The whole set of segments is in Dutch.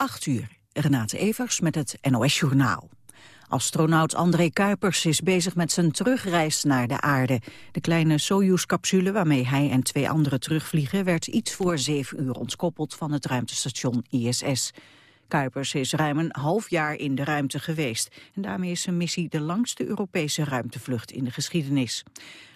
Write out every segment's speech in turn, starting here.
8 uur. Renate Evers met het NOS Journaal. Astronaut André Kuipers is bezig met zijn terugreis naar de aarde. De kleine Soyuz-capsule waarmee hij en twee anderen terugvliegen... werd iets voor zeven uur ontkoppeld van het ruimtestation ISS. Kuipers is ruim een half jaar in de ruimte geweest. En daarmee is zijn missie de langste Europese ruimtevlucht in de geschiedenis.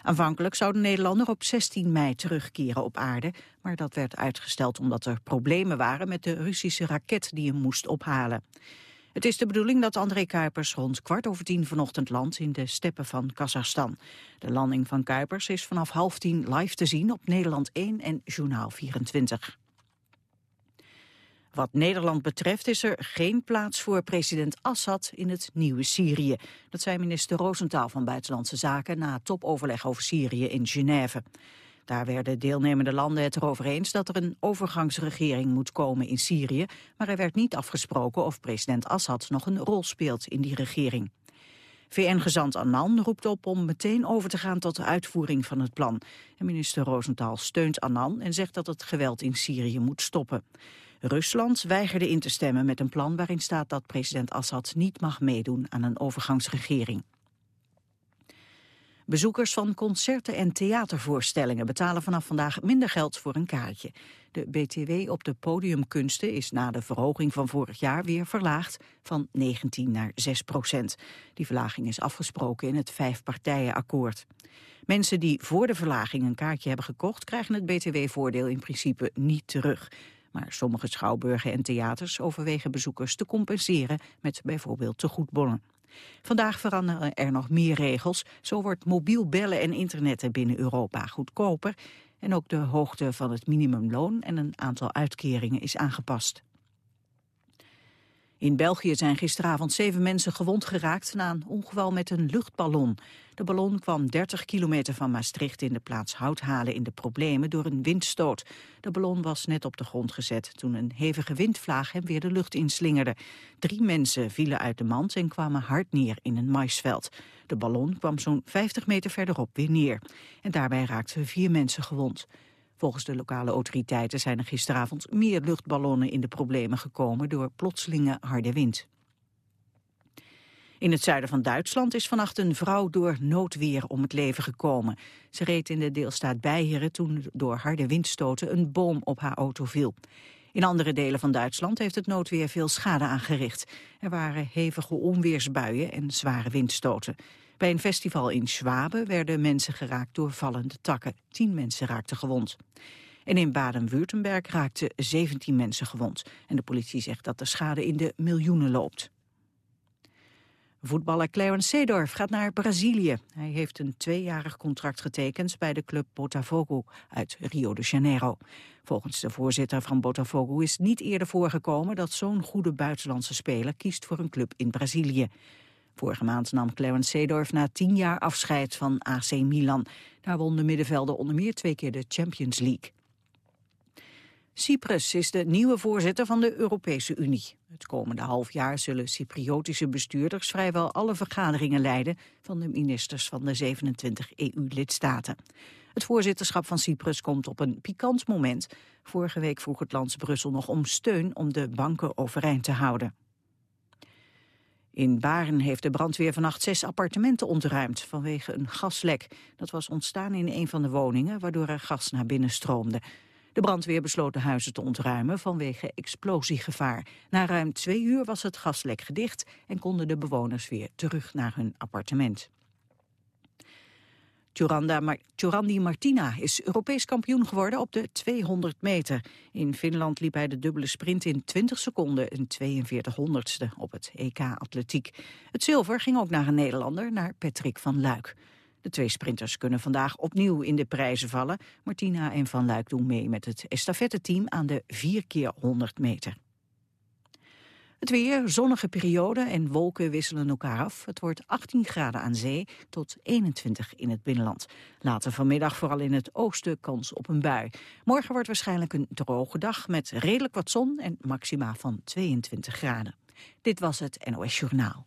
Aanvankelijk zou de Nederlander op 16 mei terugkeren op aarde. Maar dat werd uitgesteld omdat er problemen waren met de Russische raket die hem moest ophalen. Het is de bedoeling dat André Kuipers rond kwart over tien vanochtend landt in de steppen van Kazachstan. De landing van Kuipers is vanaf half tien live te zien op Nederland 1 en Journaal 24. Wat Nederland betreft is er geen plaats voor president Assad in het nieuwe Syrië. Dat zei minister Roosentaal van Buitenlandse Zaken na topoverleg over Syrië in Genève. Daar werden deelnemende landen het erover eens dat er een overgangsregering moet komen in Syrië, maar er werd niet afgesproken of president Assad nog een rol speelt in die regering. VN-gezant Annan roept op om meteen over te gaan tot de uitvoering van het plan. Minister Rosenthal steunt Annan en zegt dat het geweld in Syrië moet stoppen. Rusland weigerde in te stemmen met een plan waarin staat dat president Assad niet mag meedoen aan een overgangsregering. Bezoekers van concerten en theatervoorstellingen betalen vanaf vandaag minder geld voor een kaartje. De BTW op de podiumkunsten is na de verhoging van vorig jaar weer verlaagd van 19 naar 6 procent. Die verlaging is afgesproken in het vijfpartijenakkoord. Mensen die voor de verlaging een kaartje hebben gekocht krijgen het BTW-voordeel in principe niet terug. Maar sommige schouwburgen en theaters overwegen bezoekers te compenseren met bijvoorbeeld tegoedbonnen. Vandaag veranderen er nog meer regels. Zo wordt mobiel bellen en internetten binnen Europa goedkoper. En ook de hoogte van het minimumloon en een aantal uitkeringen is aangepast. In België zijn gisteravond zeven mensen gewond geraakt na een ongeval met een luchtballon. De ballon kwam 30 kilometer van Maastricht in de plaats Houthalen in de problemen door een windstoot. De ballon was net op de grond gezet toen een hevige windvlaag hem weer de lucht inslingerde. Drie mensen vielen uit de mand en kwamen hard neer in een maisveld. De ballon kwam zo'n 50 meter verderop weer neer. En daarbij raakten vier mensen gewond. Volgens de lokale autoriteiten zijn er gisteravond meer luchtballonnen in de problemen gekomen door plotselinge harde wind. In het zuiden van Duitsland is vannacht een vrouw door noodweer om het leven gekomen. Ze reed in de deelstaat Beieren toen door harde windstoten een boom op haar auto viel. In andere delen van Duitsland heeft het noodweer veel schade aangericht. Er waren hevige onweersbuien en zware windstoten. Bij een festival in Schwaben werden mensen geraakt door vallende takken. Tien mensen raakten gewond. En in Baden-Württemberg raakten 17 mensen gewond. En de politie zegt dat de schade in de miljoenen loopt. Voetballer Clarence Seedorf gaat naar Brazilië. Hij heeft een tweejarig contract getekend bij de club Botafogo uit Rio de Janeiro. Volgens de voorzitter van Botafogo is niet eerder voorgekomen dat zo'n goede buitenlandse speler kiest voor een club in Brazilië. Vorige maand nam Clarence Seedorf na tien jaar afscheid van AC Milan. Daar won de middenvelder onder meer twee keer de Champions League. Cyprus is de nieuwe voorzitter van de Europese Unie. Het komende half jaar zullen Cypriotische bestuurders vrijwel alle vergaderingen leiden van de ministers van de 27 EU-lidstaten. Het voorzitterschap van Cyprus komt op een pikant moment. Vorige week vroeg het land Brussel nog om steun om de banken overeind te houden. In Baren heeft de brandweer vannacht zes appartementen ontruimd vanwege een gaslek. Dat was ontstaan in een van de woningen, waardoor er gas naar binnen stroomde. De brandweer besloot de huizen te ontruimen vanwege explosiegevaar. Na ruim twee uur was het gaslek gedicht en konden de bewoners weer terug naar hun appartement. Giorandi Martina is Europees kampioen geworden op de 200 meter. In Finland liep hij de dubbele sprint in 20 seconden, een 42 honderdste op het EK Atletiek. Het zilver ging ook naar een Nederlander, naar Patrick van Luik. De twee sprinters kunnen vandaag opnieuw in de prijzen vallen. Martina en Van Luik doen mee met het estafette-team aan de 4 keer 100 meter. Het weer, zonnige periode en wolken wisselen elkaar af. Het wordt 18 graden aan zee tot 21 in het binnenland. Later vanmiddag vooral in het oosten kans op een bui. Morgen wordt waarschijnlijk een droge dag met redelijk wat zon en maxima van 22 graden. Dit was het NOS Journaal.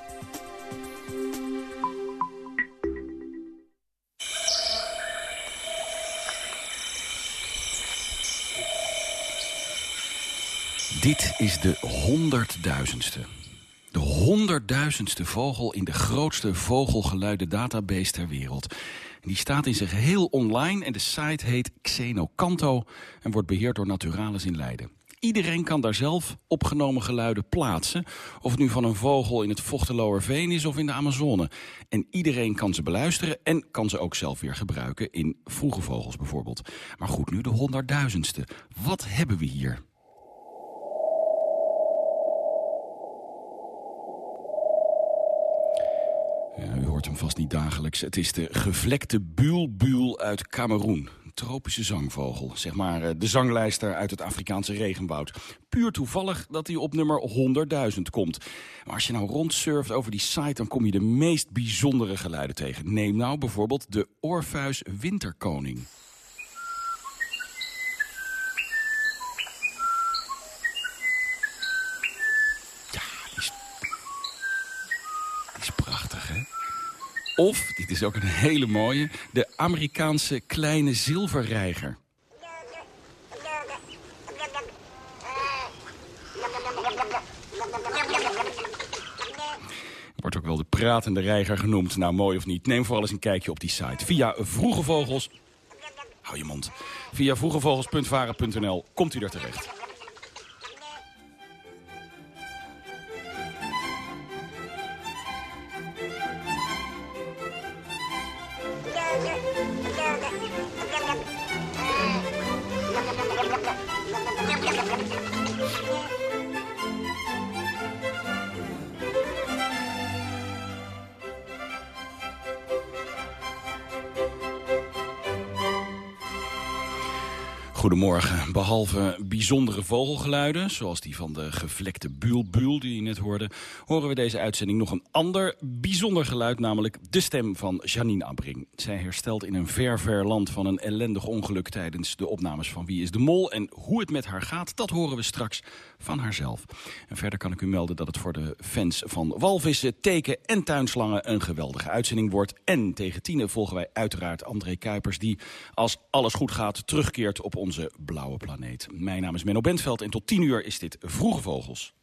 Dit is de honderdduizendste. De honderdduizendste vogel in de grootste vogelgeluiden database ter wereld. Die staat in zijn geheel online en de site heet Xenocanto... en wordt beheerd door Naturalis in Leiden. Iedereen kan daar zelf opgenomen geluiden plaatsen. Of het nu van een vogel in het Vochteloerveen is of in de Amazone. En iedereen kan ze beluisteren en kan ze ook zelf weer gebruiken... in vroege vogels bijvoorbeeld. Maar goed, nu de honderdduizendste. Wat hebben we hier? U hoort hem vast niet dagelijks. Het is de gevlekte buulbuul uit Cameroen. Tropische zangvogel. Zeg maar eh, de zanglijster uit het Afrikaanse regenwoud. Puur toevallig dat hij op nummer 100.000 komt. Maar als je nou rondsurft over die site... dan kom je de meest bijzondere geluiden tegen. Neem nou bijvoorbeeld de Orpheus Winterkoning. Of, dit is ook een hele mooie, de Amerikaanse kleine zilverreiger. Wordt ook wel de pratende reiger genoemd. Nou, mooi of niet. Neem vooral eens een kijkje op die site. Via Vroege Vogels... Hou je mond. Via vroegevogels.varen.nl komt u er terecht. Goedemorgen. Behalve bijzondere vogelgeluiden, zoals die van de gevlekte buulbuul die je net hoorde... horen we deze uitzending nog een ander bijzonder geluid... namelijk de stem van Janine Abbring. Zij herstelt in een ver, ver land van een ellendig ongeluk... tijdens de opnames van Wie is de Mol. En hoe het met haar gaat, dat horen we straks van haarzelf. En verder kan ik u melden dat het voor de fans van walvissen, teken en tuinslangen... een geweldige uitzending wordt. En tegen tienen volgen wij uiteraard André Kuipers... die, als alles goed gaat, terugkeert op onze blauwe planeet. Mijn naam is Menno Bentveld en tot 10 uur is dit Vroege Vogels.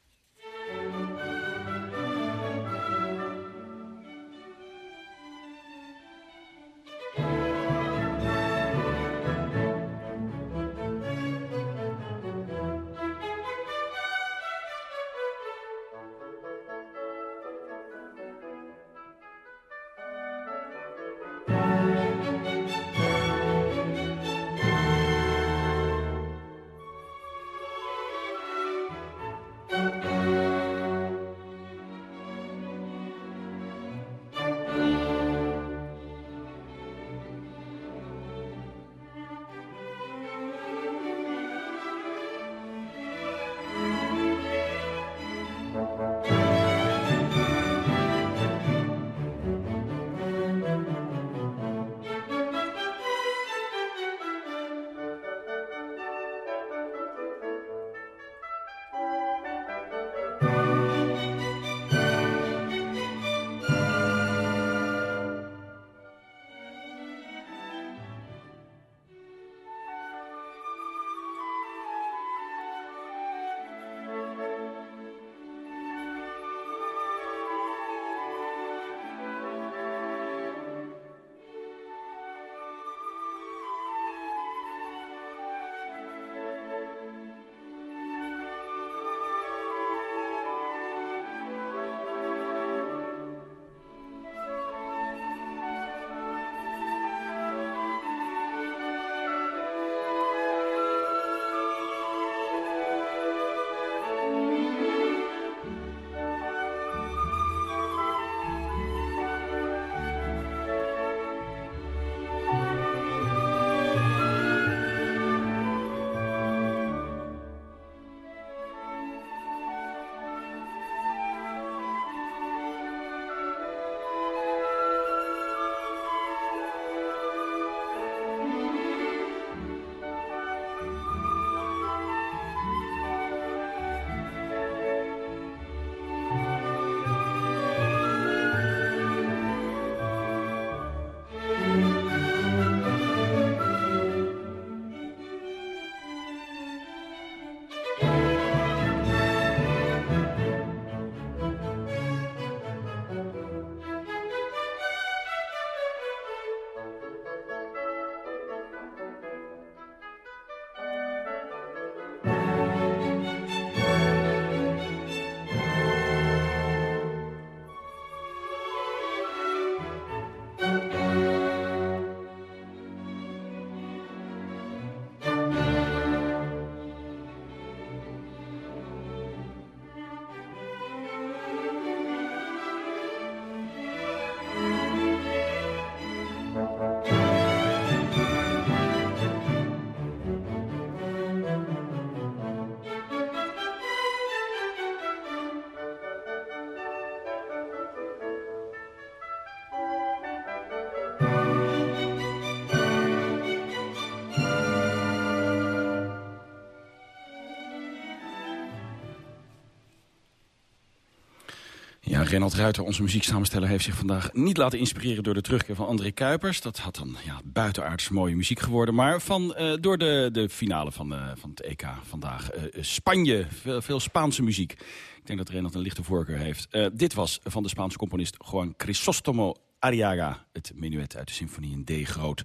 Renald Ruiter, onze muzieksamensteller, heeft zich vandaag niet laten inspireren door de terugkeer van André Kuipers. Dat had dan ja, buitenaards mooie muziek geworden. Maar van, uh, door de, de finale van, uh, van het EK vandaag. Uh, Spanje, veel, veel, Spaanse muziek. Ik denk dat Renald een lichte voorkeur heeft. dit was van de Spaanse componist Juan Crisostomo Arriaga. Het menuet uit de symfonie in D groot.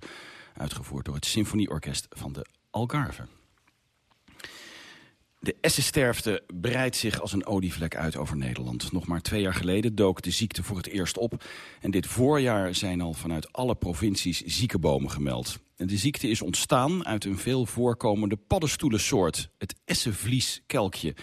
Uitgevoerd door het symfonieorkest van de Algarve. De essensterfte breidt zich als een olievlek uit over Nederland. Nog maar twee jaar geleden dook de ziekte voor het eerst op. En dit voorjaar zijn al vanuit alle provincies ziekenbomen gemeld. De ziekte is ontstaan uit een veel voorkomende paddenstoelensoort. Het essenvlieskelkje.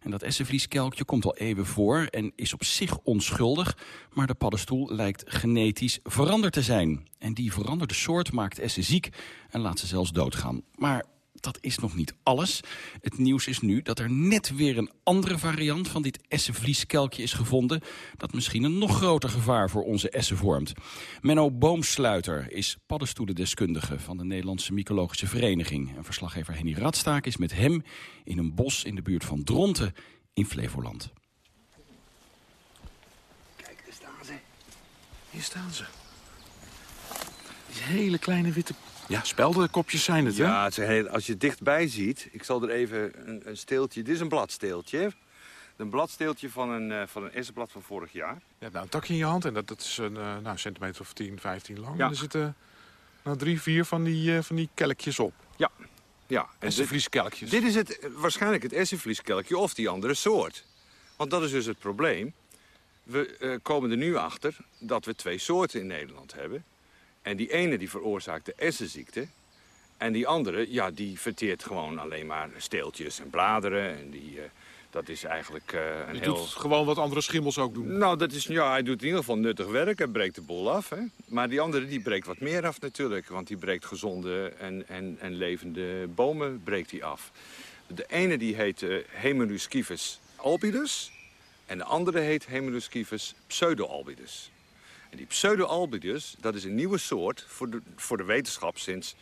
En dat essenvlieskelkje komt al eeuwen voor en is op zich onschuldig. Maar de paddenstoel lijkt genetisch veranderd te zijn. En die veranderde soort maakt essen ziek en laat ze zelfs doodgaan. Maar dat is nog niet alles. Het nieuws is nu dat er net weer een andere variant van dit essenvlieskelkje is gevonden... dat misschien een nog groter gevaar voor onze essen vormt. Menno Boomsluiter is paddenstoelendeskundige van de Nederlandse Mycologische Vereniging. En verslaggever Henny Radstaak is met hem in een bos in de buurt van Dronten in Flevoland. Kijk, daar staan ze. Hier staan ze. Die hele kleine witte ja, speldenkopjes zijn het, hè? Ja, het heel, als je dichtbij ziet... Ik zal er even een, een steeltje... Dit is een bladsteeltje. Een bladsteeltje van een, uh, van een essenblad van vorig jaar. Je hebt nou een takje in je hand en dat, dat is een uh, nou, centimeter of 10, 15 lang. Ja. En er zitten nou, drie, vier van die, van die kelkjes op. Ja. ja. Essenvlieskelkjes. Dit, dit is het, waarschijnlijk het essenvlieskelkje of die andere soort. Want dat is dus het probleem. We komen er nu achter dat we twee soorten in Nederland hebben. En die ene die veroorzaakt de essenziekte. En die andere, ja, die verteert gewoon alleen maar steeltjes en bladeren. En die, uh, dat is eigenlijk uh, een die heel... doet gewoon wat andere schimmels ook doen. Nou, dat is, ja, hij doet in ieder geval nuttig werk. Hij breekt de boel af. Hè? Maar die andere die breekt wat meer af natuurlijk. Want die breekt gezonde en, en, en levende bomen breekt hij af. De ene die heet uh, Hemeluscivus albidus. En de andere heet Hemeluscivus pseudoalbidus. En die pseudo-albidus, dat is een nieuwe soort voor de, voor de wetenschap sinds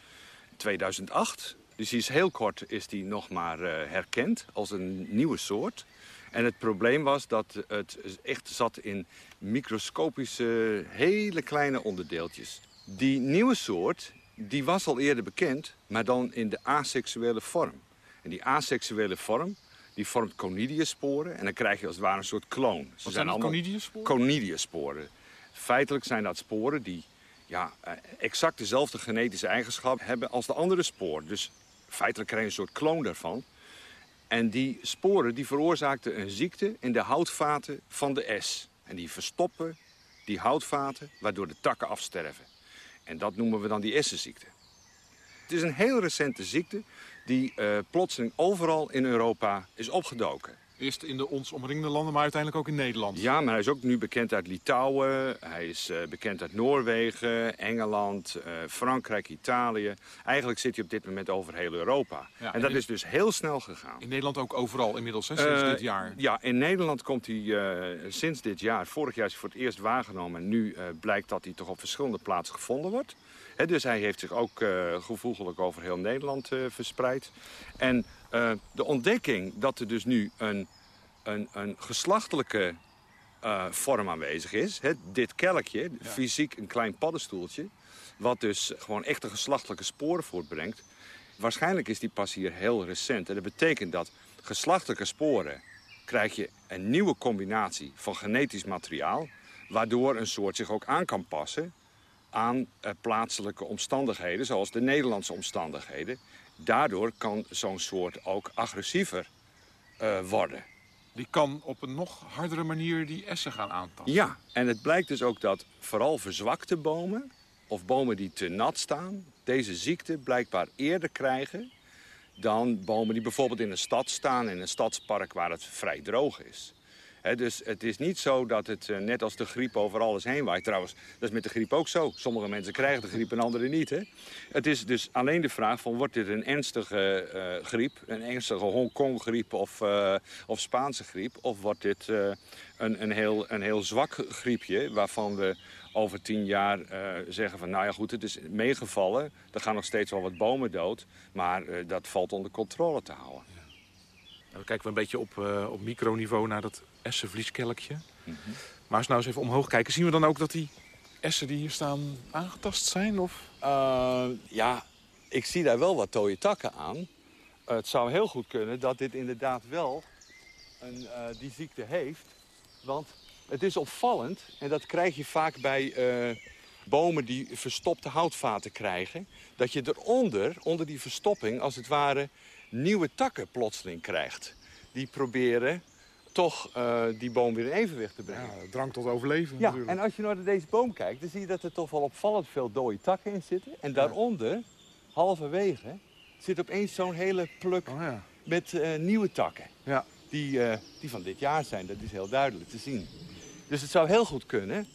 2008. Dus die is heel kort is die nog maar uh, herkend als een nieuwe soort. En het probleem was dat het echt zat in microscopische, hele kleine onderdeeltjes. Die nieuwe soort, die was al eerder bekend, maar dan in de asexuele vorm. En die asexuele vorm, die vormt conidiosporen. En dan krijg je als het ware een soort kloon. Ze Wat zijn, zijn allemaal conidiosporen? Conidiosporen. Feitelijk zijn dat sporen die ja, eh, exact dezelfde genetische eigenschappen hebben als de andere sporen. Dus feitelijk krijg je een soort kloon daarvan. En die sporen die veroorzaakten een ziekte in de houtvaten van de S. En die verstoppen die houtvaten, waardoor de takken afsterven. En dat noemen we dan die essenziekte. Het is een heel recente ziekte die uh, plotseling overal in Europa is opgedoken. Eerst in de ons omringende landen, maar uiteindelijk ook in Nederland. Ja, maar hij is ook nu bekend uit Litouwen. Hij is uh, bekend uit Noorwegen, Engeland, uh, Frankrijk, Italië. Eigenlijk zit hij op dit moment over heel Europa. Ja, en, en dat in... is dus heel snel gegaan. In Nederland ook overal inmiddels, hè, sinds uh, dit jaar? Ja, in Nederland komt hij sinds dit jaar. Vorig jaar is hij voor het eerst waargenomen. En nu blijkt dat hij toch op verschillende plaatsen gevonden wordt. He, dus hij heeft zich ook gevoegelijk over heel Nederland verspreid. En uh, de ontdekking dat er dus nu een, een, een geslachtelijke uh, vorm aanwezig is. Hè, dit kelkje, ja. fysiek een klein paddenstoeltje... wat dus gewoon echte geslachtelijke sporen voortbrengt. Waarschijnlijk is die pas hier heel recent. En dat betekent dat geslachtelijke sporen... krijg je een nieuwe combinatie van genetisch materiaal... waardoor een soort zich ook aan kan passen aan uh, plaatselijke omstandigheden... zoals de Nederlandse omstandigheden daardoor kan zo'n soort ook agressiever uh, worden. Die kan op een nog hardere manier die essen gaan aantasten. Ja, en het blijkt dus ook dat vooral verzwakte bomen... of bomen die te nat staan, deze ziekte blijkbaar eerder krijgen... dan bomen die bijvoorbeeld in een stad staan, in een stadspark waar het vrij droog is. Dus het is niet zo dat het uh, net als de griep over alles heen waait. Trouwens, dat is met de griep ook zo. Sommige mensen krijgen de griep en anderen niet. Het is dus alleen de vraag van wordt dit een ernstige uh, griep... een ernstige Hongkong-griep of, uh, of Spaanse griep... of wordt dit een, een, heel, een heel zwak griepje waarvan we over tien jaar zeggen van... nou ja goed, het is meegevallen. Er gaan nog steeds wel wat bomen dood. Maar dat valt onder controle te houden. Dan kijken we een beetje op, op microniveau naar dat essenvlieskelkje. Maar als we nou eens even omhoog kijken, zien we dan ook dat die essen die hier staan aangetast zijn? Of? Uh, ja, ik zie daar wel wat dode takken aan. Uh, het zou heel goed kunnen dat dit inderdaad wel een, uh, die ziekte heeft. Want het is opvallend, en dat krijg je vaak bij bomen die verstopte houtvaten krijgen... dat je eronder, onder die verstopping, als het ware nieuwe takken plotseling krijgt. Die proberen toch uh, die boom weer in evenwicht te brengen. Ja, drang tot overleven ja, natuurlijk. en als je naar deze boom kijkt, dan zie je dat er toch wel opvallend veel dode takken in zitten. En daaronder, halverwege, zit opeens zo'n hele pluk oh, ja. met uh, nieuwe takken. Ja. Die, uh, die van dit jaar zijn, dat is heel duidelijk te zien. Dus het zou heel goed kunnen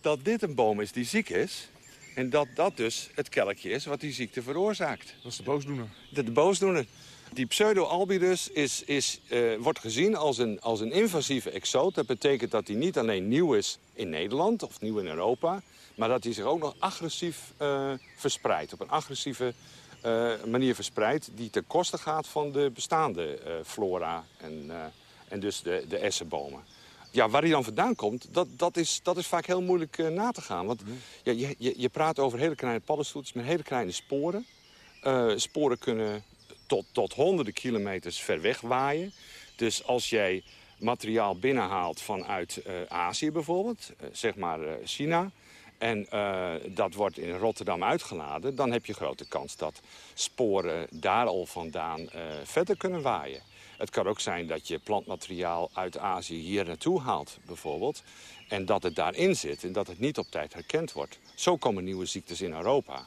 dat dit een boom is die ziek is... en dat dat dus het kelkje is wat die ziekte veroorzaakt. Dat is de boosdoener. De, de boosdoener. Die pseudo-albidus is, is, uh, wordt gezien als een, als een invasieve exoot. Dat betekent dat hij niet alleen nieuw is in Nederland of nieuw in Europa... maar dat hij zich ook nog agressief uh, verspreidt. Op een agressieve uh, manier verspreidt die ten koste gaat van de bestaande flora... en, en dus de, de essenbomen. Ja, waar hij dan vandaan komt, dat, dat, is, dat is vaak heel moeilijk na te gaan. Want ja, je, je, je praat over hele kleine paddenstoeltjes met hele kleine sporen. sporen kunnen tot, tot honderden kilometers ver weg waaien. Dus als jij materiaal binnenhaalt vanuit uh, Azië bijvoorbeeld, uh, zeg maar uh, China... en dat wordt in Rotterdam uitgeladen... dan heb je grote kans dat sporen daar al vandaan verder kunnen waaien. Het kan ook zijn dat je plantmateriaal uit Azië hier naartoe haalt bijvoorbeeld... en dat het daarin zit en dat het niet op tijd herkend wordt. Zo komen nieuwe ziektes in Europa.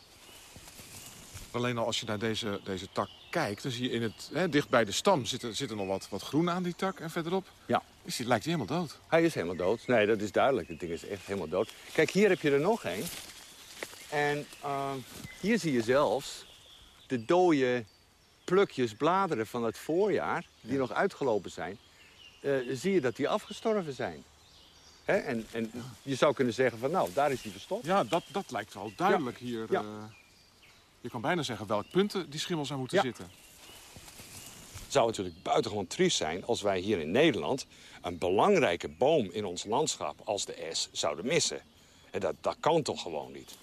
Alleen al als je naar deze, deze tak kijkt, dan zie je in het, hè, dicht bij de stam zit er, zit er nog wat, wat groen aan die tak. En verderop ja. is die, lijkt hij helemaal dood. Hij is helemaal dood. Nee, dat is duidelijk. Het ding is echt helemaal dood. Kijk, hier heb je er nog één. En uh, hier zie je zelfs de dode plukjes bladeren van het voorjaar... die ja. nog uitgelopen zijn. Uh, zie je dat die afgestorven zijn. Hè? En, en ja. je zou kunnen zeggen van, nou, daar is hij verstopt. Ja, dat, dat lijkt wel duidelijk hier... Uh... Je kan bijna zeggen welk punten die schimmel zou moeten ja. zitten. Het zou natuurlijk buitengewoon triest zijn als wij hier in Nederland... een belangrijke boom in ons landschap als de es zouden missen. En dat, dat kan toch gewoon niet.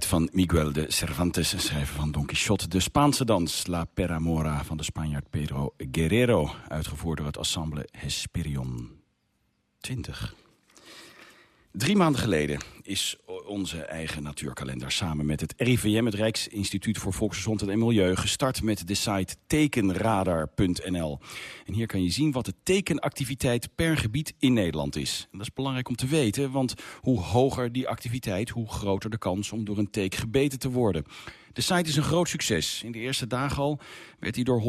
Van Miguel de Cervantes, schrijver van Don Quixote. De Spaanse dans La Peramora van de Spanjaard Pedro Guerrero... uitgevoerd door het ensemble Hesperion 20. Drie maanden geleden is onze eigen natuurkalender samen met het RIVM... het Rijksinstituut voor Volksgezondheid en Milieu... gestart met de site tekenradar.nl. En hier kan je zien wat de tekenactiviteit per gebied in Nederland is. En dat is belangrijk om te weten, want hoe hoger die activiteit... hoe groter de kans om door een teek gebeten te worden. De site is een groot succes. In de eerste dagen al werd hij door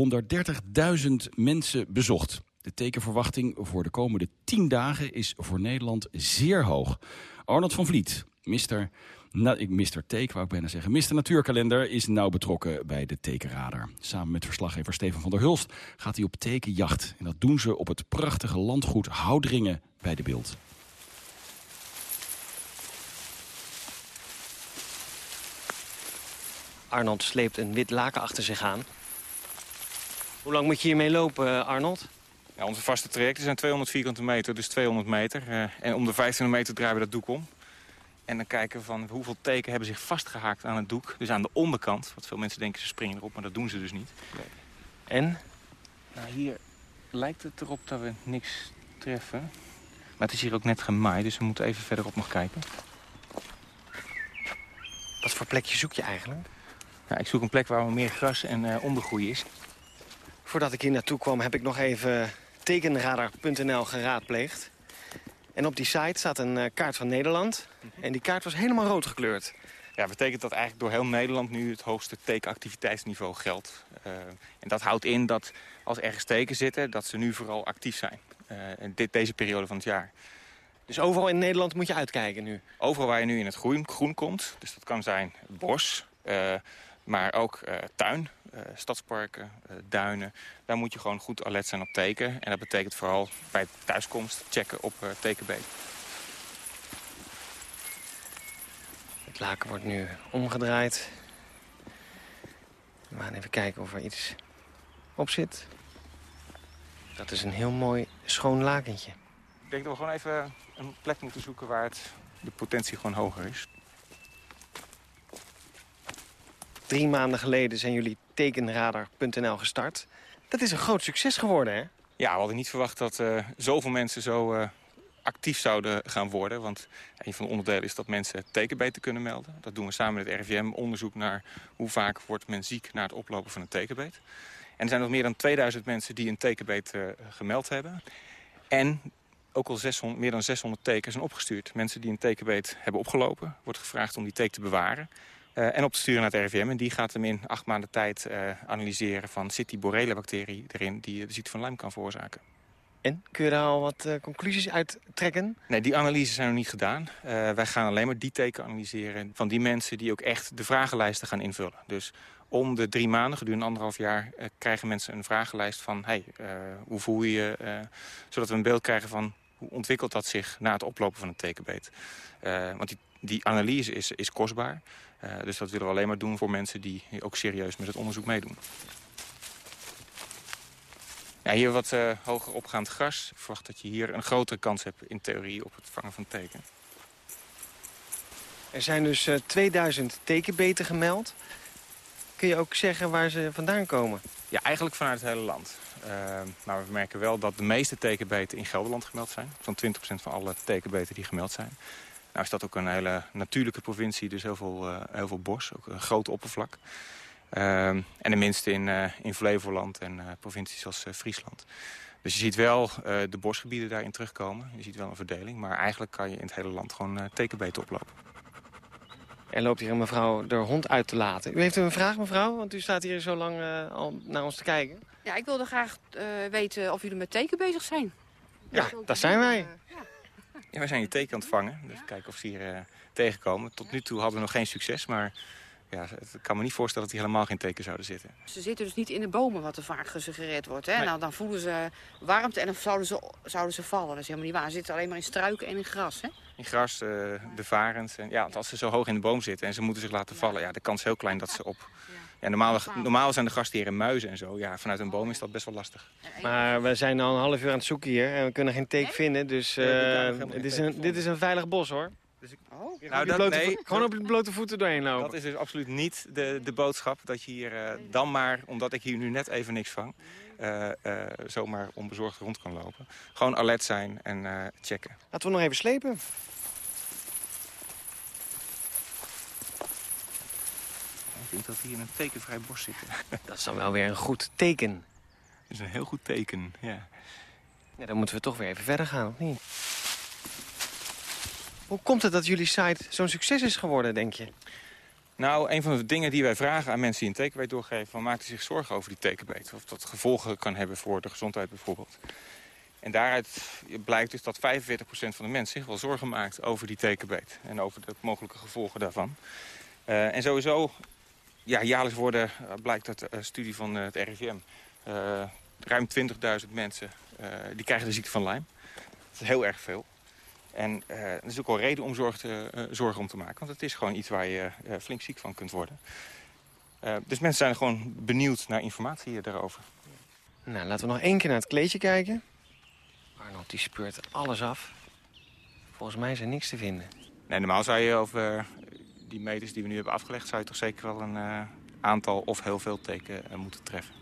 130.000 mensen bezocht. De tekenverwachting voor de komende 10 dagen is voor Nederland zeer hoog. Arnold van Vliet, mister... Ik Mr. Take, wou ik bijna zeggen. Mr. Natuurkalender is nauw betrokken bij de tekenradar. Samen met verslaggever Steven van der Hulst gaat hij op tekenjacht. En dat doen ze op het prachtige landgoed Houdringen bij de beeld. Arnold sleept een wit laken achter zich aan. Hoe lang moet je hiermee lopen, eh, Arnold? Ja, onze vaste trajecten zijn 200 vierkante meter, dus 200 meter. Uh, en om de 15 meter draaien we dat doek om. En dan kijken we van hoeveel teken hebben zich vastgehaakt aan het doek. Dus aan de onderkant. Wat veel mensen denken ze springen erop, maar dat doen ze dus niet. En? Nou, hier lijkt het erop dat we niks treffen. Maar het is hier ook net gemaaid, dus we moeten even verderop nog kijken. Wat voor plekje zoek je eigenlijk? Nou, ik zoek een plek waar meer gras en uh, ondergroei is. Voordat ik hier naartoe kwam heb ik nog even tekenradar.nl geraadpleegd. En op die site staat een uh, kaart van Nederland. En die kaart was helemaal rood gekleurd. Ja, betekent dat eigenlijk door heel Nederland nu het hoogste tekenactiviteitsniveau geldt. Uh, en dat houdt in dat als ergens teken zitten, dat ze nu vooral actief zijn. in dit, deze periode van het jaar. Dus overal in Nederland moet je uitkijken nu? Overal waar je nu in het groen, groen komt. Dus dat kan zijn bos, uh, maar ook uh, tuin, uh, stadsparken, duinen. Daar moet je gewoon goed alert zijn op teken. En dat betekent vooral bij thuiskomst checken op tekenbeet. Het laken wordt nu omgedraaid. We gaan even kijken of er iets op zit. Dat is een heel mooi schoon lakentje. Ik denk dat we gewoon even een plek moeten zoeken waar het, de potentie gewoon hoger is. Drie maanden geleden zijn jullie tekenradar.nl gestart. Dat is een groot succes geworden, hè? Ja, we hadden niet verwacht dat uh, zoveel mensen zo uh, actief zouden gaan worden. Want een van de onderdelen is dat mensen tekenbeten kunnen melden. Dat doen we samen met het RIVM. Onderzoek naar hoe vaak wordt men ziek na het oplopen van een tekenbeet. En er zijn nog meer dan 2000 mensen die een tekenbeet uh, gemeld hebben. En ook al 600, meer dan 600 tekens zijn opgestuurd. Mensen die een tekenbeet hebben opgelopen, wordt gevraagd om die teken te bewaren. Uh, en op te sturen naar het RIVM. En die gaat hem in acht maanden tijd uh, analyseren van zit die borrelia bacterie erin die de ziekte van Lyme kan veroorzaken. En kun je daar al wat uh, conclusies uit trekken? Nee, die analyses zijn nog niet gedaan. wij gaan alleen maar die teken analyseren van die mensen die ook echt de vragenlijsten gaan invullen. Dus om de drie maanden, gedurende anderhalf jaar, krijgen mensen een vragenlijst van hey, hoe voel je je? zodat we een beeld krijgen van hoe ontwikkelt dat zich na het oplopen van een tekenbeet. want die, die analyse is, is kostbaar. Uh, dus dat willen we alleen maar doen voor mensen die ook serieus met het onderzoek meedoen. Ja, hier wat uh, hoger opgaand gras. Ik verwacht dat je hier een grotere kans hebt in theorie op het vangen van teken. Er zijn dus uh, 2000 tekenbeten gemeld. Kun je ook zeggen waar ze vandaan komen? Ja, eigenlijk vanuit het hele land. maar we merken wel dat de meeste tekenbeten in Gelderland gemeld zijn. Zo'n 20% van alle tekenbeten die gemeld zijn. Nou is dat ook een hele natuurlijke provincie, dus heel veel, uh, heel veel bos, ook een groot oppervlak. Uh, en de minste in, uh, in Flevoland en uh, provincies als Friesland. Dus je ziet wel de bosgebieden daarin terugkomen. Je ziet wel een verdeling, maar eigenlijk kan je in het hele land gewoon tekenbeten oplopen. Er loopt hier een mevrouw de hond uit te laten. U heeft een vraag, mevrouw? Want u staat hier zo lang al naar ons te kijken. Ja, ik wilde graag weten of jullie met teken bezig zijn. Ja, daar zijn wij. Ja. Ja, wij zijn hier teken aan het vangen. Dus kijken of ze hier uh, tegenkomen. Tot nu toe hadden we nog geen succes, maar ja, het kan me niet voorstellen dat hier helemaal geen teken zouden zitten. Ze zitten dus niet in de bomen, wat er vaak gesuggereerd wordt. Hè? Nou, dan voelen ze warmte en dan zouden ze, zouden ze vallen. Dat is helemaal niet waar. Ze zitten alleen maar in struiken en in gras, hè? In gras, uh, de varens. En, ja, als ze zo hoog in de boom zitten en ze moeten zich laten vallen... ja, de kans is heel klein dat ze op... Ja, normaal, normaal zijn de gastheren muizen en zo. Ja, vanuit een boom is dat best wel lastig. Maar we zijn al een half uur aan het zoeken hier en we kunnen geen teken vinden. Dus uh, dit, is een, dit is een veilig bos, hoor. Dus ik, oh, nou, dat, nee, gewoon op de blote voeten doorheen lopen. Dat is dus absoluut niet de, de boodschap. Dat je hier uh, dan maar, omdat ik hier nu net even niks vang... Uh, uh, zomaar onbezorgd rond kan lopen. Gewoon alert zijn en checken. Laten we nog even slepen. Dat hier in een tekenvrij bos zitten. Dat is dan wel weer een goed teken. Dat is een heel goed teken, ja. ja. Dan moeten we toch weer even verder gaan, of niet? Hoe komt het dat jullie site zo'n succes is geworden, denk je? Nou, een van de dingen die wij vragen aan mensen die een tekenbeet doorgeven... van maakt u zich zorgen over die tekenbeet? Of dat gevolgen kan hebben voor de gezondheid bijvoorbeeld. En daaruit blijkt dus dat 45% van de mensen zich wel zorgen maakt over die tekenbeet. En over de mogelijke gevolgen daarvan. Uh, en sowieso ja, jaarlijks worden, eh, blijkt uit een studie van eh, het RIVM... Ruim 20.000 mensen die krijgen de ziekte van Lyme. Dat is heel erg veel. En uh, dat is ook wel reden om zorg te, uh, zorgen om te maken. Want het is gewoon iets waar je uh, flink ziek van kunt worden. Dus mensen zijn gewoon benieuwd naar informatie daarover. Nou, laten we nog één keer naar het kleedje kijken. Arnold die speurt alles af. Volgens mij is er niks te vinden. Nee, normaal zou je over die meters die we nu hebben afgelegd... zou je toch zeker wel een uh, aantal of heel veel teken uh, moeten treffen.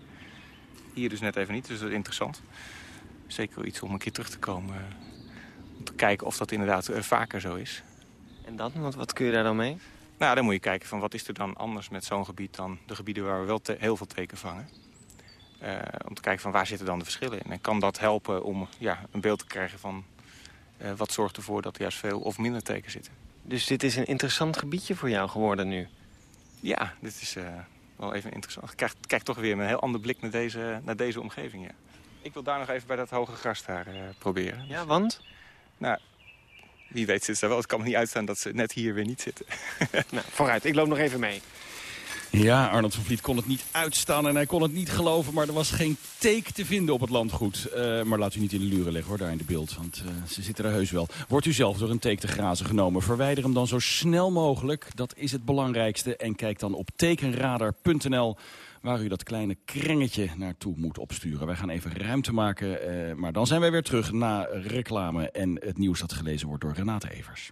Hier dus net even niet, dus dat is interessant. Zeker wel iets om een keer terug te komen. Uh, om te kijken of dat inderdaad vaker zo is. En dan? Wat, wat kun je daar dan mee? Nou, dan moet je kijken van wat is er dan anders met zo'n gebied... dan de gebieden waar we wel heel veel teken vangen. Uh, om te kijken van waar zitten dan de verschillen in. En kan dat helpen om ja, een beeld te krijgen van... Uh, wat zorgt ervoor dat er juist veel of minder teken zitten. Dus dit is een interessant gebiedje voor jou geworden nu? Ja, dit is uh, wel even interessant. Ik krijg, toch weer met een heel ander blik naar deze, naar deze omgeving. Ja. Ik wil daar nog even bij dat hoge gras daar proberen. Ja, want? Nou, wie weet zit ze wel. Het kan me niet uitstaan dat ze net hier weer niet zitten. nou, vooruit. Ik loop nog even mee. Ja, Arnold van Vliet kon het niet uitstaan en hij kon het niet geloven... maar er was geen take te vinden op het landgoed. Uh, maar laat u niet in de luren leggen, hoor, daar in de beeld. Want uh, ze zitten er heus wel. Wordt u zelf door een take te grazen genomen, verwijder hem dan zo snel mogelijk. Dat is het belangrijkste. En kijk dan op tekenradar.nl waar u dat kleine krengetje naartoe moet opsturen. Wij gaan even ruimte maken, uh, maar dan zijn wij weer terug na reclame... en het nieuws dat gelezen wordt door Renate Evers.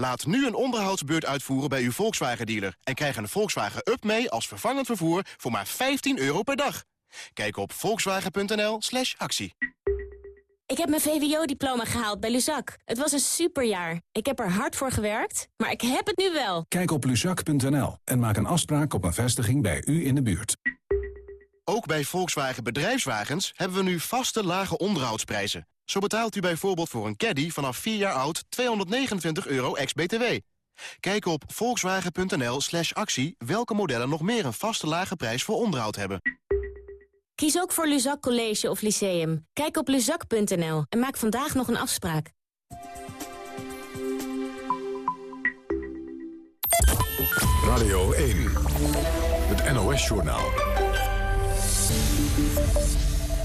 Laat nu een onderhoudsbeurt uitvoeren bij uw Volkswagen-dealer... en krijg een Volkswagen Up mee als vervangend vervoer voor maar 15 euro per dag. Kijk op volkswagen.nl slash actie. Ik heb mijn VWO-diploma gehaald bij Luzak. Het was een superjaar. Ik heb er hard voor gewerkt, maar ik heb het nu wel. Kijk op luzak.nl en maak een afspraak op een vestiging bij u in de buurt. Ook bij Volkswagen Bedrijfswagens hebben we nu vaste lage onderhoudsprijzen. Zo betaalt u bijvoorbeeld voor een caddy vanaf 4 jaar oud 229 euro ex-BTW. Kijk op volkswagen.nl slash actie welke modellen nog meer een vaste lage prijs voor onderhoud hebben. Kies ook voor Luzak College of Lyceum. Kijk op luzak.nl en maak vandaag nog een afspraak. Radio 1, het NOS-journaal.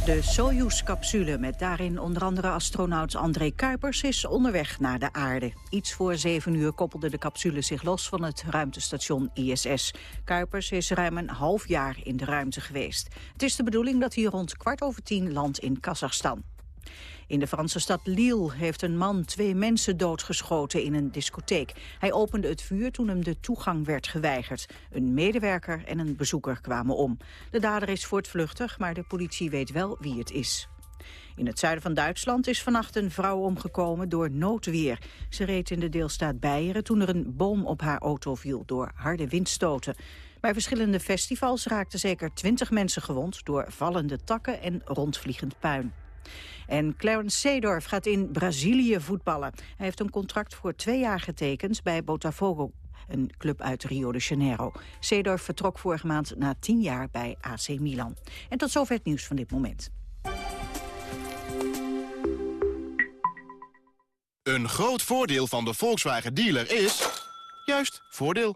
De Soyuz-capsule met daarin onder andere astronaut André Kuipers is onderweg naar de aarde. Iets voor zeven uur koppelde de capsule zich los van het ruimtestation ISS. Kuipers is ruim een half jaar in de ruimte geweest. Het is de bedoeling dat hij rond kwart over tien landt in Kazachstan. In de Franse stad Lille heeft een man twee mensen doodgeschoten in een discotheek. Hij opende het vuur toen hem de toegang werd geweigerd. Een medewerker en een bezoeker kwamen om. De dader is voortvluchtig, maar de politie weet wel wie het is. In het zuiden van Duitsland is vannacht een vrouw omgekomen door noodweer. Ze reed in de deelstaat Beieren toen er een boom op haar auto viel door harde windstoten. Bij verschillende festivals raakten zeker twintig mensen gewond door vallende takken en rondvliegend puin. En Clarence Seedorf gaat in Brazilië voetballen. Hij heeft een contract voor twee jaar getekend bij Botafogo een club uit Rio de Janeiro. Seedorf vertrok vorige maand na tien jaar bij AC Milan. En tot zover het nieuws van dit moment. Een groot voordeel van de Volkswagen dealer is... juist, voordeel.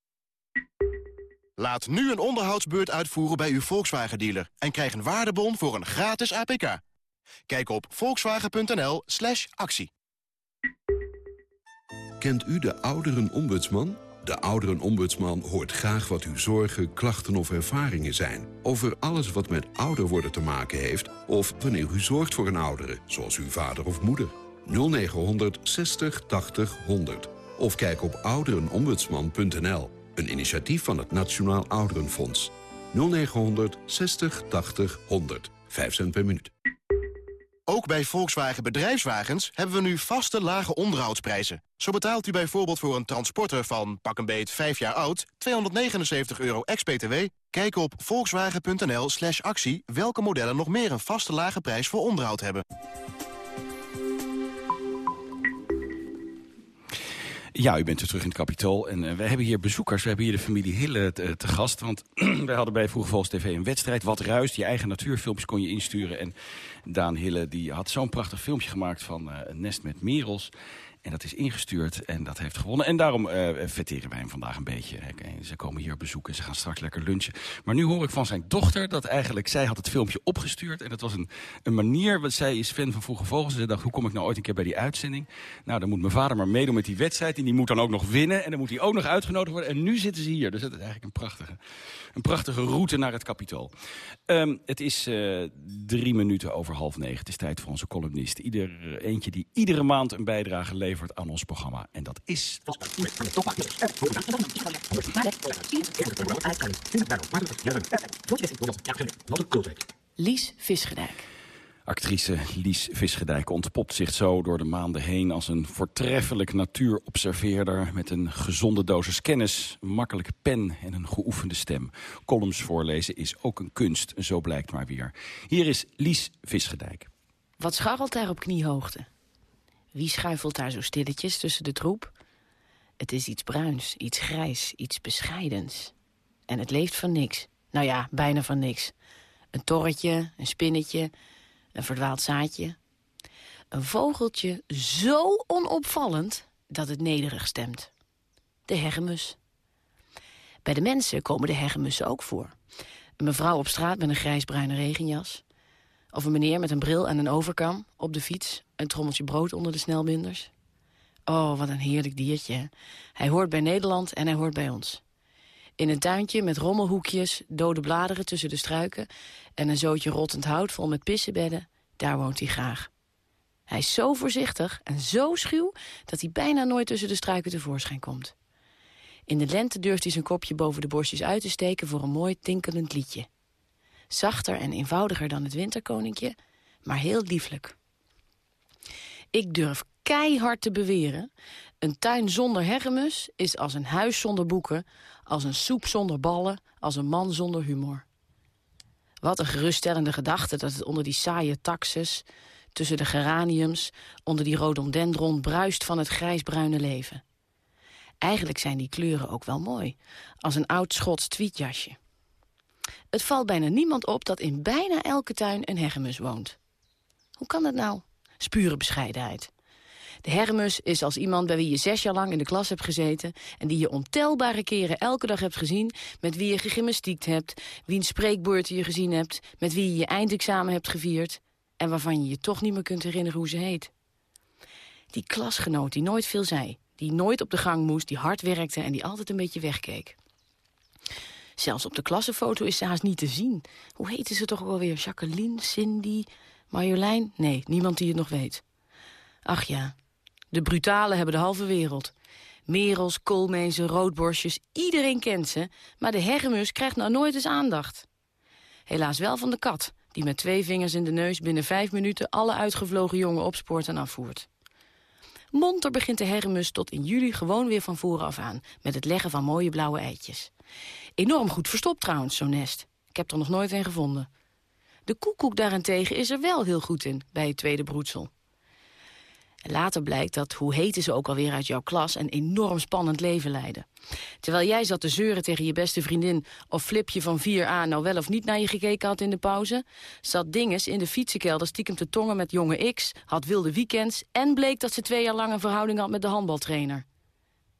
Laat nu een onderhoudsbeurt uitvoeren bij uw Volkswagen-dealer... en krijg een waardebon voor een gratis APK. Kijk op volkswagen.nl slash actie. Kent u de ouderenombudsman? De ouderenombudsman hoort graag wat uw zorgen, klachten of ervaringen zijn... over alles wat met ouder worden te maken heeft... of wanneer u zorgt voor een oudere, zoals uw vader of moeder. 0900 60 80 100. Of kijk op ouderenombudsman.nl. Een initiatief van het Nationaal Ouderenfonds. 0900 60 80 100. 5 cent per minuut. Ook bij Volkswagen Bedrijfswagens hebben we nu vaste lage onderhoudsprijzen. Zo betaalt u bijvoorbeeld voor een transporter van pak een beet 5 jaar oud... 279 euro ex-BTW. Kijk op volkswagen.nl slash actie welke modellen nog meer een vaste lage prijs voor onderhoud hebben. Ja, u bent weer terug in het kapitool. En uh, wij hebben hier bezoekers. We hebben hier de familie Hille te, te gast. Want wij hadden bij Vroege Vogels TV een wedstrijd. Wat ruist. Je eigen natuurfilmpjes kon je insturen. En Daan Hille die had zo'n prachtig filmpje gemaakt van uh, een nest met merels. En dat is ingestuurd en dat heeft gewonnen. En daarom uh, vetteren wij hem vandaag een beetje. Ze komen hier bezoeken, ze gaan straks lekker lunchen. Maar nu hoor ik van zijn dochter dat eigenlijk... zij had het filmpje opgestuurd en dat was een, een manier... want zij is fan van Vroege Vogels. Ze dacht, hoe kom ik nou ooit een keer bij die uitzending? Nou, dan moet mijn vader maar meedoen met die wedstrijd. En die moet dan ook nog winnen. En dan moet hij ook nog uitgenodigd worden. En nu zitten ze hier. Dus dat is eigenlijk een prachtige, een prachtige route naar het kapitool. Um, het is uh, drie minuten over half negen. Het is tijd voor onze columnist. Ieder, eentje die iedere maand een bijdrage levert aan ons programma. En dat is... Lies Visgedijk. Actrice Lies Visgedijk ontpopt zich zo door de maanden heen... als een voortreffelijk natuurobserveerder met een gezonde dosis kennis... makkelijke pen en een geoefende stem. Columns voorlezen is ook een kunst, zo blijkt maar weer. Hier is Lies Visgedijk. Wat scharrelt daar op kniehoogte? Wie schuifelt daar zo stilletjes tussen de troep? Het is iets bruins, iets grijs, iets bescheidens. En het leeft van niks. Nou ja, bijna van niks. Een torretje, een spinnetje, een verdwaald zaadje. Een vogeltje zo onopvallend dat het nederig stemt. De hegemus. Bij de mensen komen de hegemussen ook voor. Een mevrouw op straat met een grijsbruine regenjas. Of een meneer met een bril en een overkam op de fiets. Een trommeltje brood onder de snelbinders. Oh, wat een heerlijk diertje. Hij hoort bij Nederland en hij hoort bij ons. In een tuintje met rommelhoekjes, dode bladeren tussen de struiken... en een zootje rottend hout vol met pissenbedden, daar woont hij graag. Hij is zo voorzichtig en zo schuw dat hij bijna nooit tussen de struiken tevoorschijn komt. In de lente durft hij zijn kopje boven de borstjes uit te steken voor een mooi tinkelend liedje. Zachter en eenvoudiger dan het winterkoninkje, maar heel lieflijk. Ik durf keihard te beweren... een tuin zonder hegemus is als een huis zonder boeken... als een soep zonder ballen, als een man zonder humor. Wat een geruststellende gedachte dat het onder die saaie taxus... tussen de geraniums, onder die rhododendron... bruist van het grijsbruine leven. Eigenlijk zijn die kleuren ook wel mooi, als een oud Schots tweetjasje. Het valt bijna niemand op dat in bijna elke tuin een hegemus woont. Hoe kan dat nou? Spure bescheidenheid. De hermes is als iemand bij wie je zes jaar lang in de klas hebt gezeten... en die je ontelbare keren elke dag hebt gezien... met wie je gegymnastiekt hebt, wie een spreekbeurten je gezien hebt... met wie je je eindexamen hebt gevierd... en waarvan je je toch niet meer kunt herinneren hoe ze heet. Die klasgenoot die nooit veel zei, die nooit op de gang moest... die hard werkte en die altijd een beetje wegkeek. Zelfs op de klassenfoto is ze haast niet te zien. Hoe heette ze toch alweer? Jacqueline, Cindy, Marjolein? Nee, niemand die het nog weet. Ach ja, de brutalen hebben de halve wereld. Merels, koolmezen, roodborstjes, iedereen kent ze... maar de hegemus krijgt nou nooit eens aandacht. Helaas wel van de kat, die met twee vingers in de neus... binnen vijf minuten alle uitgevlogen jongen opspoort en afvoert. Monter begint de herremus tot in juli gewoon weer van voren af aan... met het leggen van mooie blauwe eitjes. Enorm goed verstopt trouwens, zo'n nest. Ik heb er nog nooit een gevonden. De koekoek daarentegen is er wel heel goed in, bij het tweede broedsel. Later blijkt dat, hoe heten ze ook alweer uit jouw klas... een enorm spannend leven leiden. Terwijl jij zat te zeuren tegen je beste vriendin... of Flipje van 4A nou wel of niet naar je gekeken had in de pauze... zat Dinges in de fietsenkelder stiekem te tongen met jonge X... had wilde weekends en bleek dat ze twee jaar lang een verhouding had met de handbaltrainer.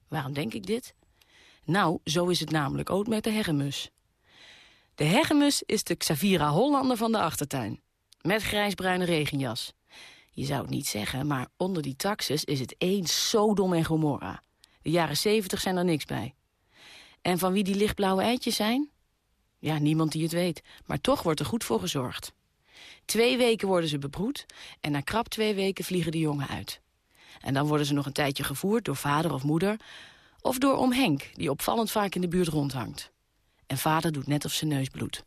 Waarom denk ik dit? Nou, zo is het namelijk ook met de hegemus. De hegemus is de Xavira Hollander van de achtertuin. Met grijsbruine regenjas. Je zou het niet zeggen, maar onder die taxes is het één Sodom en Gomorra. De jaren zeventig zijn er niks bij. En van wie die lichtblauwe eitjes zijn? Ja, niemand die het weet, maar toch wordt er goed voor gezorgd. Twee weken worden ze bebroed en na krap twee weken vliegen de jongen uit. En dan worden ze nog een tijdje gevoerd door vader of moeder... of door oom Henk, die opvallend vaak in de buurt rondhangt. En vader doet net of zijn neus bloedt.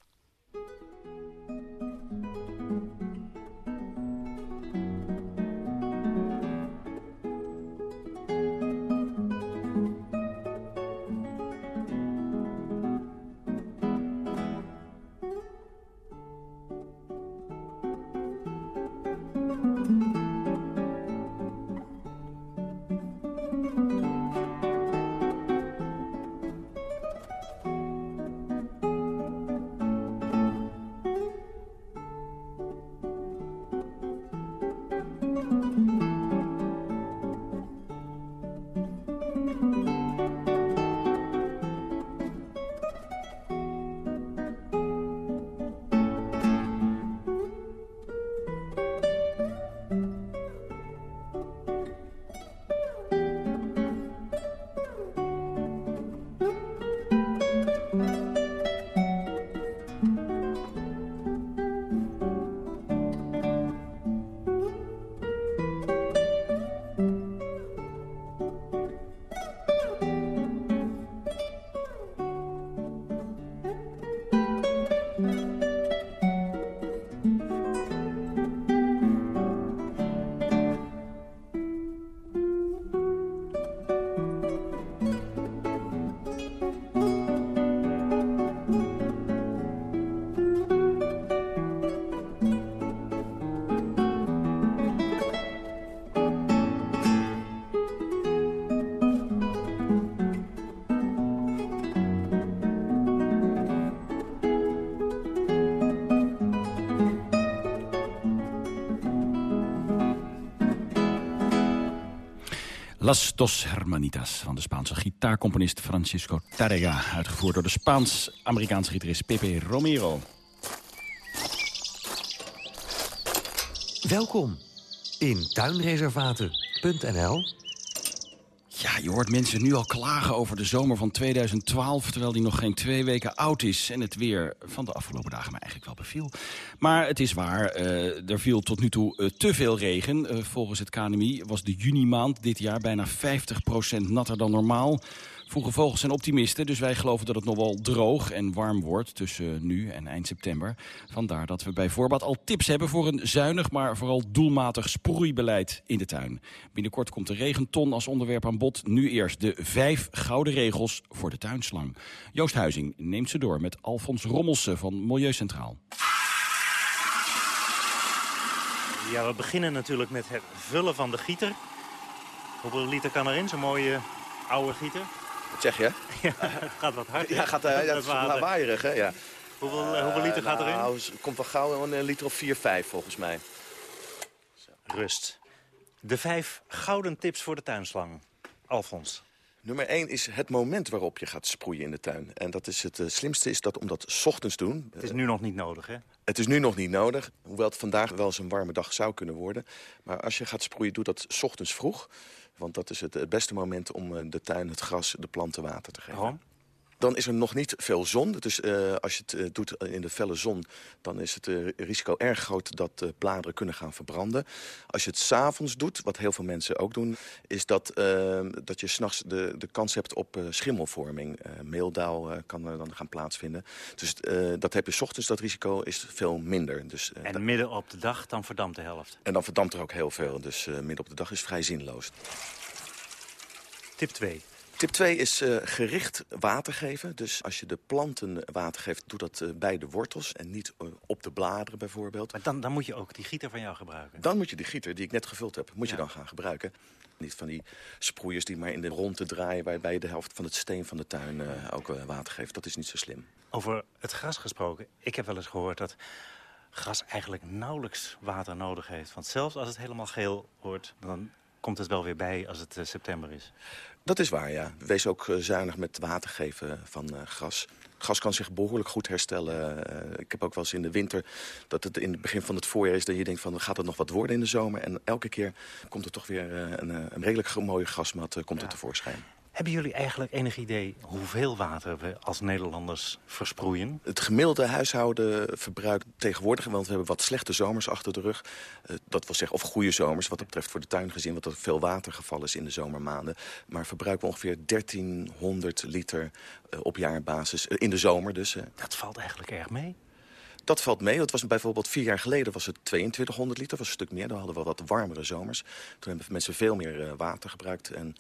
Las Dos Hermanitas van de Spaanse gitaarcomponist Francisco Tárrega. Uitgevoerd door de Spaans-Amerikaanse gitarist Pepe Romero. Welkom in tuinreservaten.nl. Ja, je hoort mensen nu al klagen over de zomer van 2012... terwijl die nog geen twee weken oud is... en het weer van de afgelopen dagen me eigenlijk wel beviel. Maar het is waar, uh, er viel tot nu toe uh, te veel regen. Uh, volgens het KNMI was de juni-maand dit jaar bijna 50% natter dan normaal... Vroege vogels zijn optimisten, dus wij geloven dat het nog wel droog en warm wordt tussen nu en eind september. Vandaar dat we bij voorbaat al tips hebben voor een zuinig, maar vooral doelmatig sproeibeleid in de tuin. Binnenkort komt de regenton als onderwerp aan bod. Nu eerst de vijf gouden regels voor de tuinslang. Joost Huizing neemt ze door met Alfons Rommelsen van Milieucentraal. Ja, we beginnen natuurlijk met het vullen van de gieter. Hoeveel liter kan erin, zo'n mooie oude gieter? Wat zeg je? Ja, het gaat wat hard. Ja, gaat, uh, ja, het is waaierig, hè? Ja. Hoeveel, uh, hoeveel liter gaat erin? Nou, het komt wel gauw een liter of 4, 5 volgens mij. Zo. Rust. De vijf gouden tips voor de tuinslang. Alfons. Nummer 1 is het moment waarop je gaat sproeien in de tuin. En dat is het slimste is dat om dat 's ochtends te doen. Het is nu nog niet nodig, hè? Het is nu nog niet nodig, hoewel het vandaag wel eens een warme dag zou kunnen worden. Maar als je gaat sproeien, doe dat ochtends vroeg. Want dat is het, beste moment om de tuin, het gras, de planten water te geven. Dan is er nog niet veel zon. Dus uh, als je het uh, doet in de felle zon, dan is het uh, risico erg groot dat de bladeren kunnen gaan verbranden. Als je het s'avonds doet, wat heel veel mensen ook doen, is dat, dat je s'nachts de, de kans hebt op schimmelvorming. meeldaal kan er dan gaan plaatsvinden. Dus dat heb je s ochtends, dat risico is veel minder. Dus, en midden op de dag, dan verdampt de helft? En dan verdampt er ook heel veel. Dus midden op de dag is vrij zinloos. Tip 2. Tip 2 is uh, gericht water geven. Dus als je de planten water geeft, doe dat uh, bij de wortels en niet uh, op de bladeren bijvoorbeeld. Maar dan, dan moet je ook die gieter van jou gebruiken? Dan moet je die gieter die ik net gevuld heb, moet ja. je dan gaan gebruiken. Niet van die sproeiers die maar in de ronde draaien... waarbij je de helft van het steen van de tuin ook water geeft. Dat is niet zo slim. Over het gras gesproken. Ik heb wel eens gehoord dat gras eigenlijk nauwelijks water nodig heeft. Want zelfs als het helemaal geel wordt, dan komt het wel weer bij als het september is. Dat is waar, ja. Wees ook zuinig met water geven van uh, gras. Gras kan zich behoorlijk goed herstellen. Ik heb ook wel eens in de winter dat het in het begin van het voorjaar is... dat je denkt van gaat het nog wat worden in de zomer? En elke keer komt er toch weer een, een redelijk mooie grasmat komt er tevoorschijn. Hebben jullie eigenlijk enig idee hoeveel water we als Nederlanders versproeien? Het gemiddelde huishoudensverbruik tegenwoordig... want we hebben wat slechte zomers achter de rug. Uh, dat wil zeggen, of goede zomers, wat dat betreft voor de tuin gezien... wat er veel watergeval is in de zomermaanden. Maar verbruiken we ongeveer 1300 liter uh, op jaarbasis. Uh, in de zomer dus. Dat valt eigenlijk erg mee. Dat valt mee. Het was bijvoorbeeld vier jaar geleden was het 2200 liter. was een stuk meer. Dan hadden we wat warmere zomers. Toen hebben mensen veel meer uh, water gebruikt. En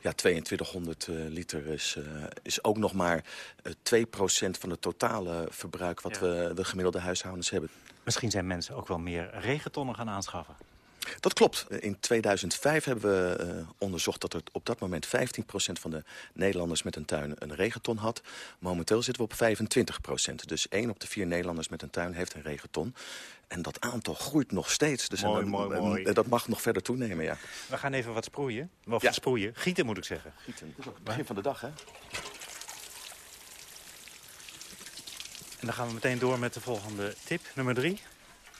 ja, 2200 uh, liter is, uh, is ook nog maar 2% van het totale verbruik... wat ja. we de gemiddelde huishoudens hebben. Misschien zijn mensen ook wel meer regentonnen gaan aanschaffen. Dat klopt. In 2005 hebben we uh, onderzocht dat er op dat moment 15% van de Nederlanders met een tuin een regenton had. Momenteel zitten we op 25%. Dus 1 op de 4 Nederlanders met een tuin heeft een regenton. En dat aantal groeit nog steeds. Dus mooi, en, mooi, mooi. dat mag nog verder toenemen, ja. We gaan even wat sproeien. Of ja. sproeien. Gieten, moet ik zeggen. Gieten. Dat is ook het begin van de dag, hè? En dan gaan we meteen door met de volgende tip, nummer drie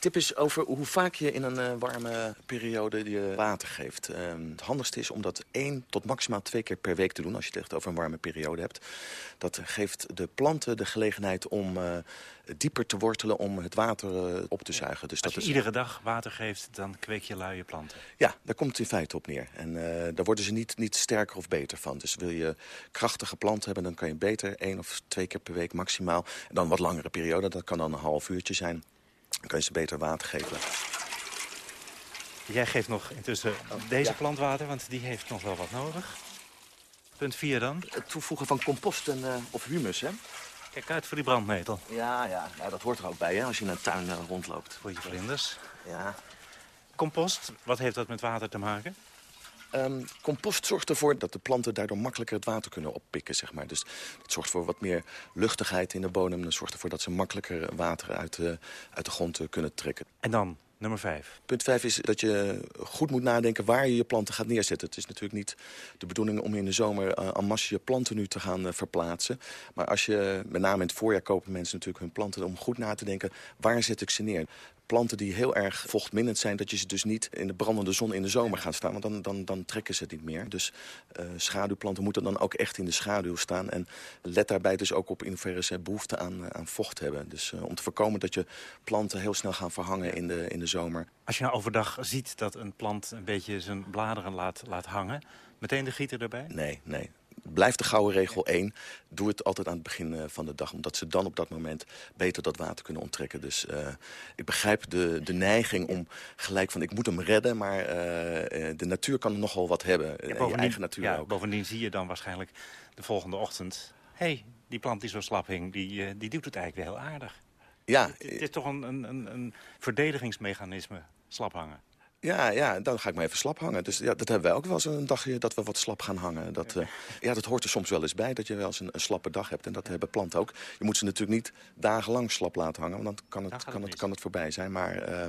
tip is over hoe vaak je in een uh, warme periode je water geeft. Uh, het handigste is om dat één tot maximaal twee keer per week te doen... als je het echt over een warme periode hebt. Dat geeft de planten de gelegenheid om uh, dieper te wortelen... om het water op te zuigen. Dus als dat je is... iedere dag water geeft, dan kweek je luie planten. Ja, daar komt het in feite op neer. En daar worden ze niet, niet sterker of beter van. Dus wil je krachtige planten hebben, dan kan je beter één of twee keer per week maximaal. En dan wat langere periode, dat kan dan een half uurtje zijn... Dan kan je ze beter water geven. Jij geeft nog intussen deze ja. plant water, want die heeft nog wel wat nodig. Punt 4 dan? Het toevoegen van compost en, uh, of humus, hè? Kijk uit voor die brandnetel. Ja, ja. Nou, dat hoort er ook bij, hè, als je in een tuin uh, rondloopt. Voor je vlinders. Ja. Compost, wat heeft dat met water te maken? Um, compost zorgt ervoor dat de planten daardoor makkelijker het water kunnen oppikken. Zeg maar. Dus het zorgt voor wat meer luchtigheid in de bodem. Dat zorgt ervoor dat ze makkelijker water uit de, uit de grond kunnen trekken. En dan nummer vijf? Punt vijf is dat je goed moet nadenken waar je je planten gaat neerzetten. Het is natuurlijk niet de bedoeling om in de zomer uh, en masse je planten nu te gaan uh, verplaatsen. Maar als je, met name in het voorjaar kopen mensen natuurlijk hun planten... om goed na te denken, waar zet ik ze neer? Planten die heel erg vochtminnend zijn... dat je ze dus niet in de brandende zon in de zomer gaat staan. Want dan, dan, dan trekken ze het niet meer. Dus uh, schaduwplanten moeten dan ook echt in de schaduw staan. En let daarbij dus ook op in hoeverre ze behoefte aan, uh, aan vocht hebben. Dus uh, om te voorkomen dat je planten heel snel gaan verhangen in de, in de zomer. Als je nou overdag ziet dat een plant een beetje zijn bladeren laat, laat hangen... meteen de gieter erbij? Nee, nee blijft de gouden regel 1. Doe het altijd aan het begin uh, van de dag. Omdat ze dan op dat moment beter dat water kunnen onttrekken. Dus uh, ik begrijp de, de neiging om gelijk van ik moet hem redden. Maar uh, de natuur kan nogal wat hebben. Ja, je eigen natuur ja, ook. Bovendien zie je dan waarschijnlijk de volgende ochtend... hé, hey, die plant die zo slap hing, die, die doet het eigenlijk weer heel aardig. Ja. Het, het is toch een, een, een verdedigingsmechanisme, slap hangen. Ja, ja, dan ga ik me even slap hangen. Dus ja, dat hebben wij ook wel eens een dagje dat we wat slap gaan hangen. Dat, uh, ja, dat hoort er soms wel eens bij, dat je wel eens een, een slappe dag hebt. En dat hebben planten ook. Je moet ze natuurlijk niet dagenlang slap laten hangen, want dan kan het, kan het, kan het voorbij zijn. Maar uh,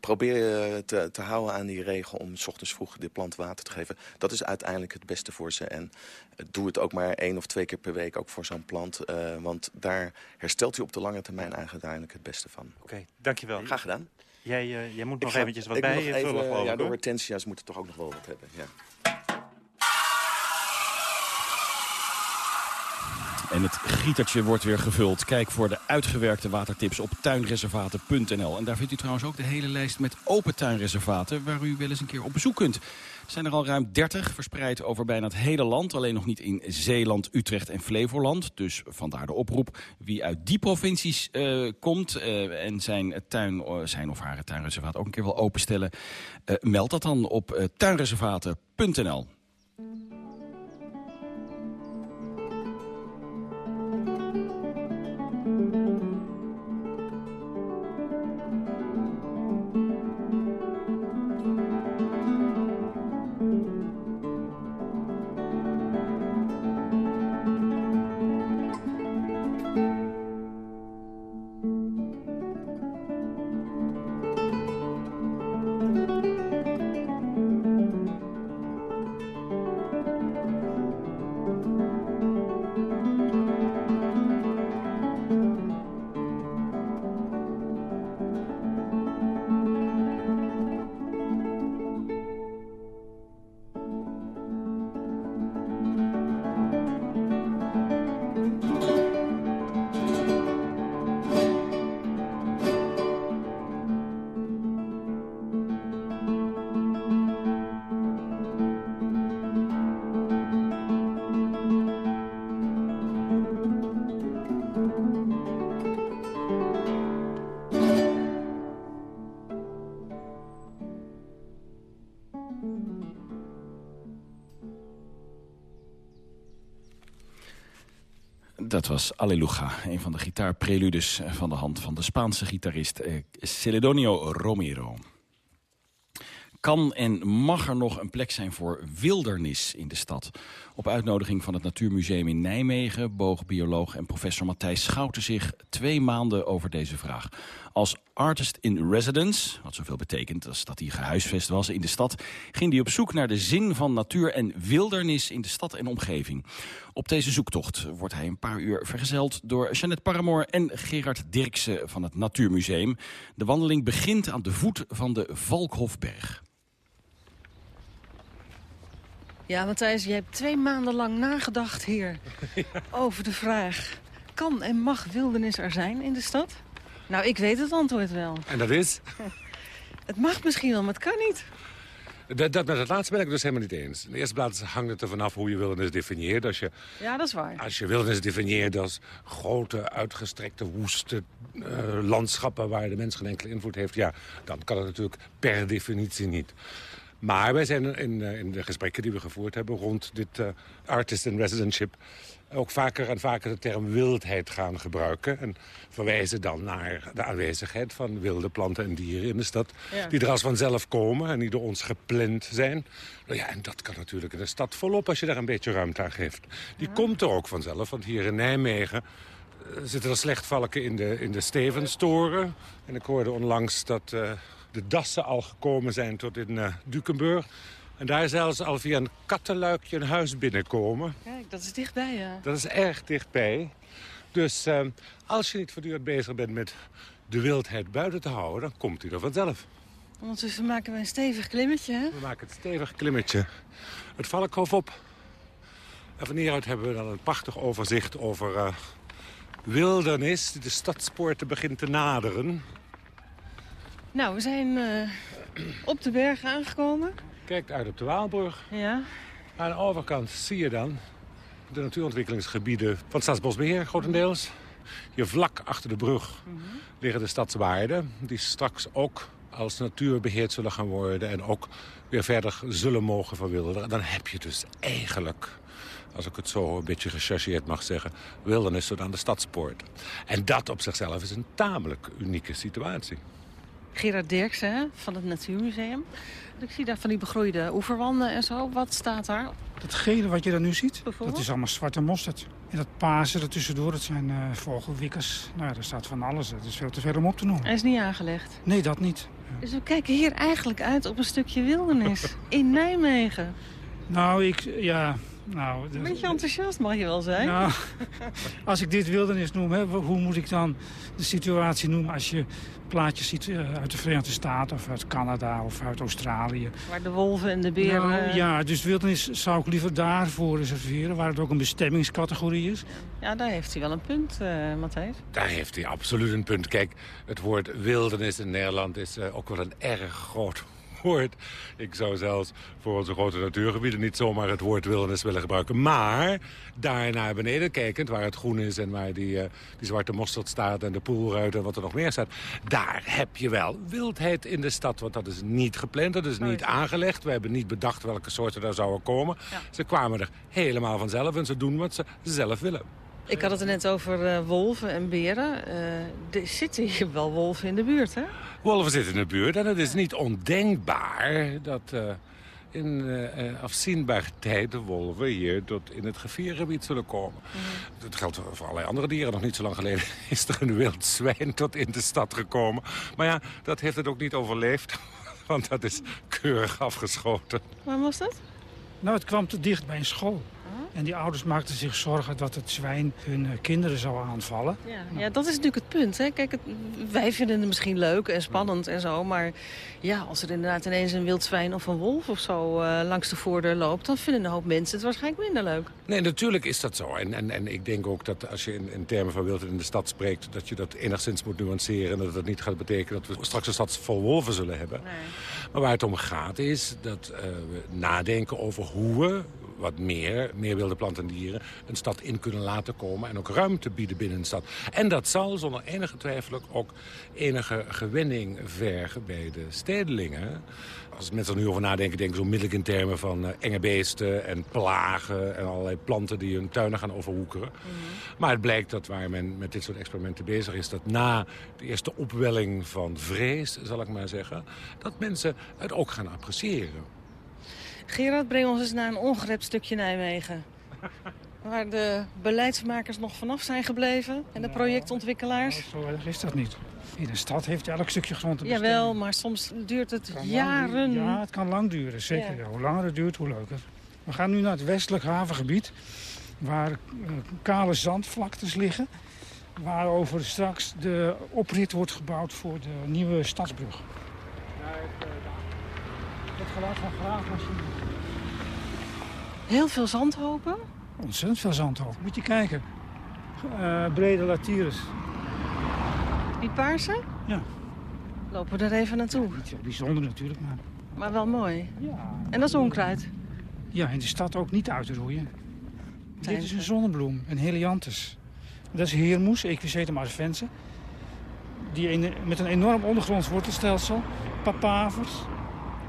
probeer je te, te houden aan die regel om s ochtends vroeg de plant water te geven. Dat is uiteindelijk het beste voor ze. En uh, doe het ook maar één of twee keer per week ook voor zo'n plant. want daar herstelt u op de lange termijn eigenlijk uiteindelijk het beste van. Oké, okay, dankjewel. Graag gedaan. Jij, uh, jij moet nog eventjes wat bij vullen, geloof Ja, de hortensia's moeten toch ook nog wel wat hebben. Ja. En het gietertje wordt weer gevuld. Kijk voor de uitgewerkte watertips op tuinreservaten.nl. En daar vindt u trouwens ook de hele lijst met open tuinreservaten... waar u wel eens een keer op bezoek kunt. Er zijn er al ruim 30 verspreid over bijna het hele land. Alleen nog niet in Zeeland, Utrecht en Flevoland. Dus vandaar de oproep. Wie uit die provincies uh, komt uh, en zijn, tuin, uh, zijn of haar tuinreservaat ook een keer wil openstellen... meld dat dan op tuinreservaten.nl. Alleluja, een van de gitaarpreludes van de hand van de Spaanse gitarist eh, Celedonio Romero. Kan en mag er nog een plek zijn voor wildernis in de stad? Op uitnodiging van het Natuurmuseum in Nijmegen... boog bioloog en professor Matthijs Schouten zich twee maanden over deze vraag. Als artist in residence, wat zoveel betekent als dat hij gehuisvest was in de stad... ging hij op zoek naar de zin van natuur en wildernis in de stad en omgeving. Op deze zoektocht wordt hij een paar uur vergezeld door Jeannette Paramoor en Gerard Dirksen van het Natuurmuseum. De wandeling begint aan de voet van de Valkhofberg. Ja, Matthijs, je hebt twee maanden lang nagedacht hier over de vraag... kan en mag wildernis er zijn in de stad? Nou, ik weet het antwoord wel. En dat is? Het mag misschien wel, maar het kan niet. Dat, dat met het laatste ben ik dus helemaal niet eens. In de eerste plaats hangt het er vanaf hoe je wildernis definieert. Als je, Ja, dat is waar. als je wildernis definieert als grote, uitgestrekte, woeste eh, landschappen... waar de mens geen enkele invloed heeft, ja, dan kan het natuurlijk per definitie niet. Maar wij zijn in, eh, in de gesprekken die we gevoerd hebben rond dit eh, artist in residentship ook vaker en vaker de term wildheid gaan gebruiken. En verwijzen dan naar de aanwezigheid van wilde planten en dieren in de stad. Ja. Die er als vanzelf komen en die door ons gepland zijn. Nou ja, en dat kan natuurlijk in de stad volop als je daar een beetje ruimte aan geeft. Die komt er ook vanzelf, want hier in Nijmegen eh, zitten er slechtvalken in de, in de Stevenstoren. En ik hoorde onlangs dat eh, de dassen al gekomen zijn tot in eh Dukenburg. En daar zelfs al via een kattenluikje een huis binnenkomen. Kijk, dat is dichtbij, ja. Dat is erg dichtbij. Dus eh, als je niet voortdurend bezig bent met de wildheid buiten te houden... dan komt hij er vanzelf. Ondertussen maken we een stevig klimmetje, hè? We maken het stevig klimmetje. Het Valkhof op. En van hieruit hebben we dan een prachtig overzicht over eh, wildernis... die de stadspoorten begint te naderen. Nou, we zijn eh, op de berg aangekomen. Kijkt uit op de Waalbrug. Ja. Aan de overkant zie je dan de natuurontwikkelingsgebieden van Staatsbosbeheer grotendeels. Hier vlak achter de brug liggen de stadswaarden... die straks ook als natuurbeheerd zullen gaan worden... en ook weer verder zullen mogen verwilderen. Dan heb je dus eigenlijk, als ik het zo een beetje gechargeerd mag zeggen... wildernis tot aan de stadspoort. En dat op zichzelf is een tamelijk unieke situatie. Gerard Dirksen hè, van het Natuurmuseum. Ik zie daar van die begroeide oeverwanden en zo. Wat staat daar? Dat gele wat je daar nu ziet, dat is allemaal zwarte mosterd. En dat paarse er tussendoor, dat zijn eh, vogelwikkers. Nou ja, daar staat van alles. Dat is veel te ver om op te noemen. Hij is niet aangelegd. Nee, dat niet. Dus we kijken hier eigenlijk uit op een stukje wildernis. in Nijmegen. Nou, ik, ja... Nou, Een beetje enthousiast mag je wel zijn. Nou, als ik dit wildernis noem, hè, hoe moet ik dan de situatie noemen als je plaatjes ziet eh, uit de Verenigde Staten of uit Canada of uit Australië? Waar de wolven en de beren... Nou, ja, dus wildernis zou ik liever daarvoor reserveren, waar het ook een bestemmingscategorie is. Ja, daar heeft hij wel een punt, eh Matthijs. Daar heeft hij absoluut een punt. Kijk, het woord wildernis in Nederland is eh, ook wel een erg groot woord. Ik zou zelfs voor onze grote natuurgebieden niet zomaar het woord wildernis willen gebruiken. Maar daar naar beneden kijkend, waar het groen is en waar die, eh, die zwarte mosterd staat... en de poelruit en wat er nog meer staat... daar heb je wel wildheid in de stad. Want dat is niet gepland, dat is niet aangelegd. We hebben niet bedacht welke soorten daar zouden komen. Ze kwamen er helemaal vanzelf en ze doen wat ze zelf willen. Ik had het er net over eh, wolven en beren. Eh, er zitten hier wel wolven in de buurt, hè? Wolven zitten in de buurt en het is niet ondenkbaar dat eh, in afzienbare tijd de wolven hier tot in het geviergebied zullen komen. Dat geldt voor allerlei andere dieren. Nog niet zo lang geleden is er een wild zwijn tot in de stad gekomen. Maar ja, dat heeft het ook niet overleefd, want dat is keurig afgeschoten. Waar was dat? Nou, het kwam te dicht bij een school. En die ouders maakten zich zorgen dat het zwijn hun eh, kinderen zou aanvallen. Ja, ja, dat is natuurlijk het punt. Hè? Kijk, het, wij vinden het misschien leuk en spannend en zo. Maar ja, als er inderdaad ineens een wild zwijn of een wolf of zo eh, langs de voordeur loopt... dan vinden een hoop mensen het waarschijnlijk minder leuk. Nee, natuurlijk is dat zo. En, en, en ik denk ook dat als je in, in termen van wildheid in de stad spreekt... dat je dat enigszins moet nuanceren. En dat dat niet gaat betekenen dat we straks een stad vol wolven zullen hebben. Maar waar het om gaat is dat eh, we nadenken over hoe we wat meer, meer wilde planten en dieren... een stad in kunnen laten komen en ook ruimte bieden binnen een stad. En dat zal zonder enige twijfel ook enige gewinning vergen bij de stedelingen. Als mensen er nu over nadenken, denken ze onmiddellijk in termen van uh, enge beesten en plagen... en allerlei planten die hun tuinen gaan overwoekeren. Maar het blijkt dat waar men met dit soort experimenten bezig is... dat na de eerste opwelling van vrees, zal ik maar zeggen... dat mensen het ook gaan appreciëren. Gerard, breng ons eens naar een ongerept stukje Nijmegen. Waar de beleidsmakers nog vanaf zijn gebleven en de projectontwikkelaars. Zo erg is dat niet. In een stad heeft elk stukje grond te bestemmen. Jawel, maar soms duurt het jaren. Ja, het kan lang duren, zeker. Ja. Hoe langer het duurt, hoe leuker. We gaan nu naar het westelijk havengebied, waar eh, kale zandvlaktes liggen. Waarover straks de oprit wordt gebouwd voor de nieuwe stadsbrug. Het geluid van graafmachines. Heel veel zandhopen. Ontzettend veel zandhoofd. Moet je kijken. Eh, brede latires. Die paarse? Ja. Lopen we er even naartoe. Niet zo bijzonder natuurlijk, maar... Maar wel mooi. En dat is onkruid. Ja, in de stad ook niet uit te roeien. Dit is een zonnebloem, een helianthus. Dat is heermoes, Equisetum arvense. Die een- met een enorm ondergronds wortelstelsel. Papavers.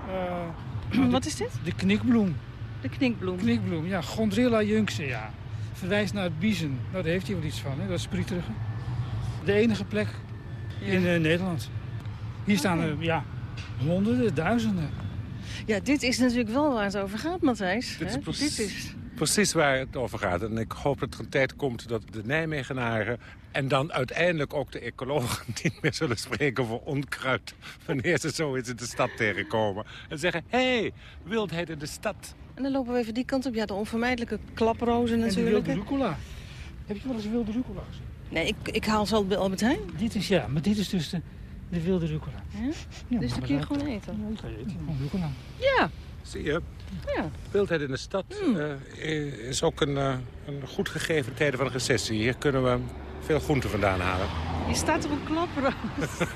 eh, de- Wat is dit? De knikbloem. De knikbloem. Knikbloem, ja. Gondrilla junxea. Verwijst naar het biezen. Nou, daar heeft hij wel iets van, hè? dat sprieterige. De enige plek in eh, Nederland. Hier staan er, ja, honderden, duizenden. Ja, dit is natuurlijk wel waar het over gaat, Matthijs. Dit is precies- Dit is... Precies waar het over gaat. En ik hoop dat er een tijd komt dat de Nijmegenaren... en dan uiteindelijk ook de ecologen niet meer zullen spreken voor onkruid... wanneer ze zoiets in de stad tegenkomen. En zeggen, hé, hey, wildheid in de stad. En dan lopen we even die kant op. Ja, de onvermijdelijke klaprozen En de natuurlijk. wilde hè. rucola. Heb je wel eens wilde rucola gezien? Nee, ik, ik haal ze al bij Albert Heijn. Dit is, ja, maar dit is dus de, de wilde rucola. Ja? Ja, dus dat kun je gewoon eten. Ja, die kan je eten. Gewoon rucola. Ja. Zie je, Ja. wildheid in de stad eh, is ook een, eh, een goed gegeven tijden van een recessie. Hier kunnen we veel groenten vandaan halen. Je staat op een klaproos.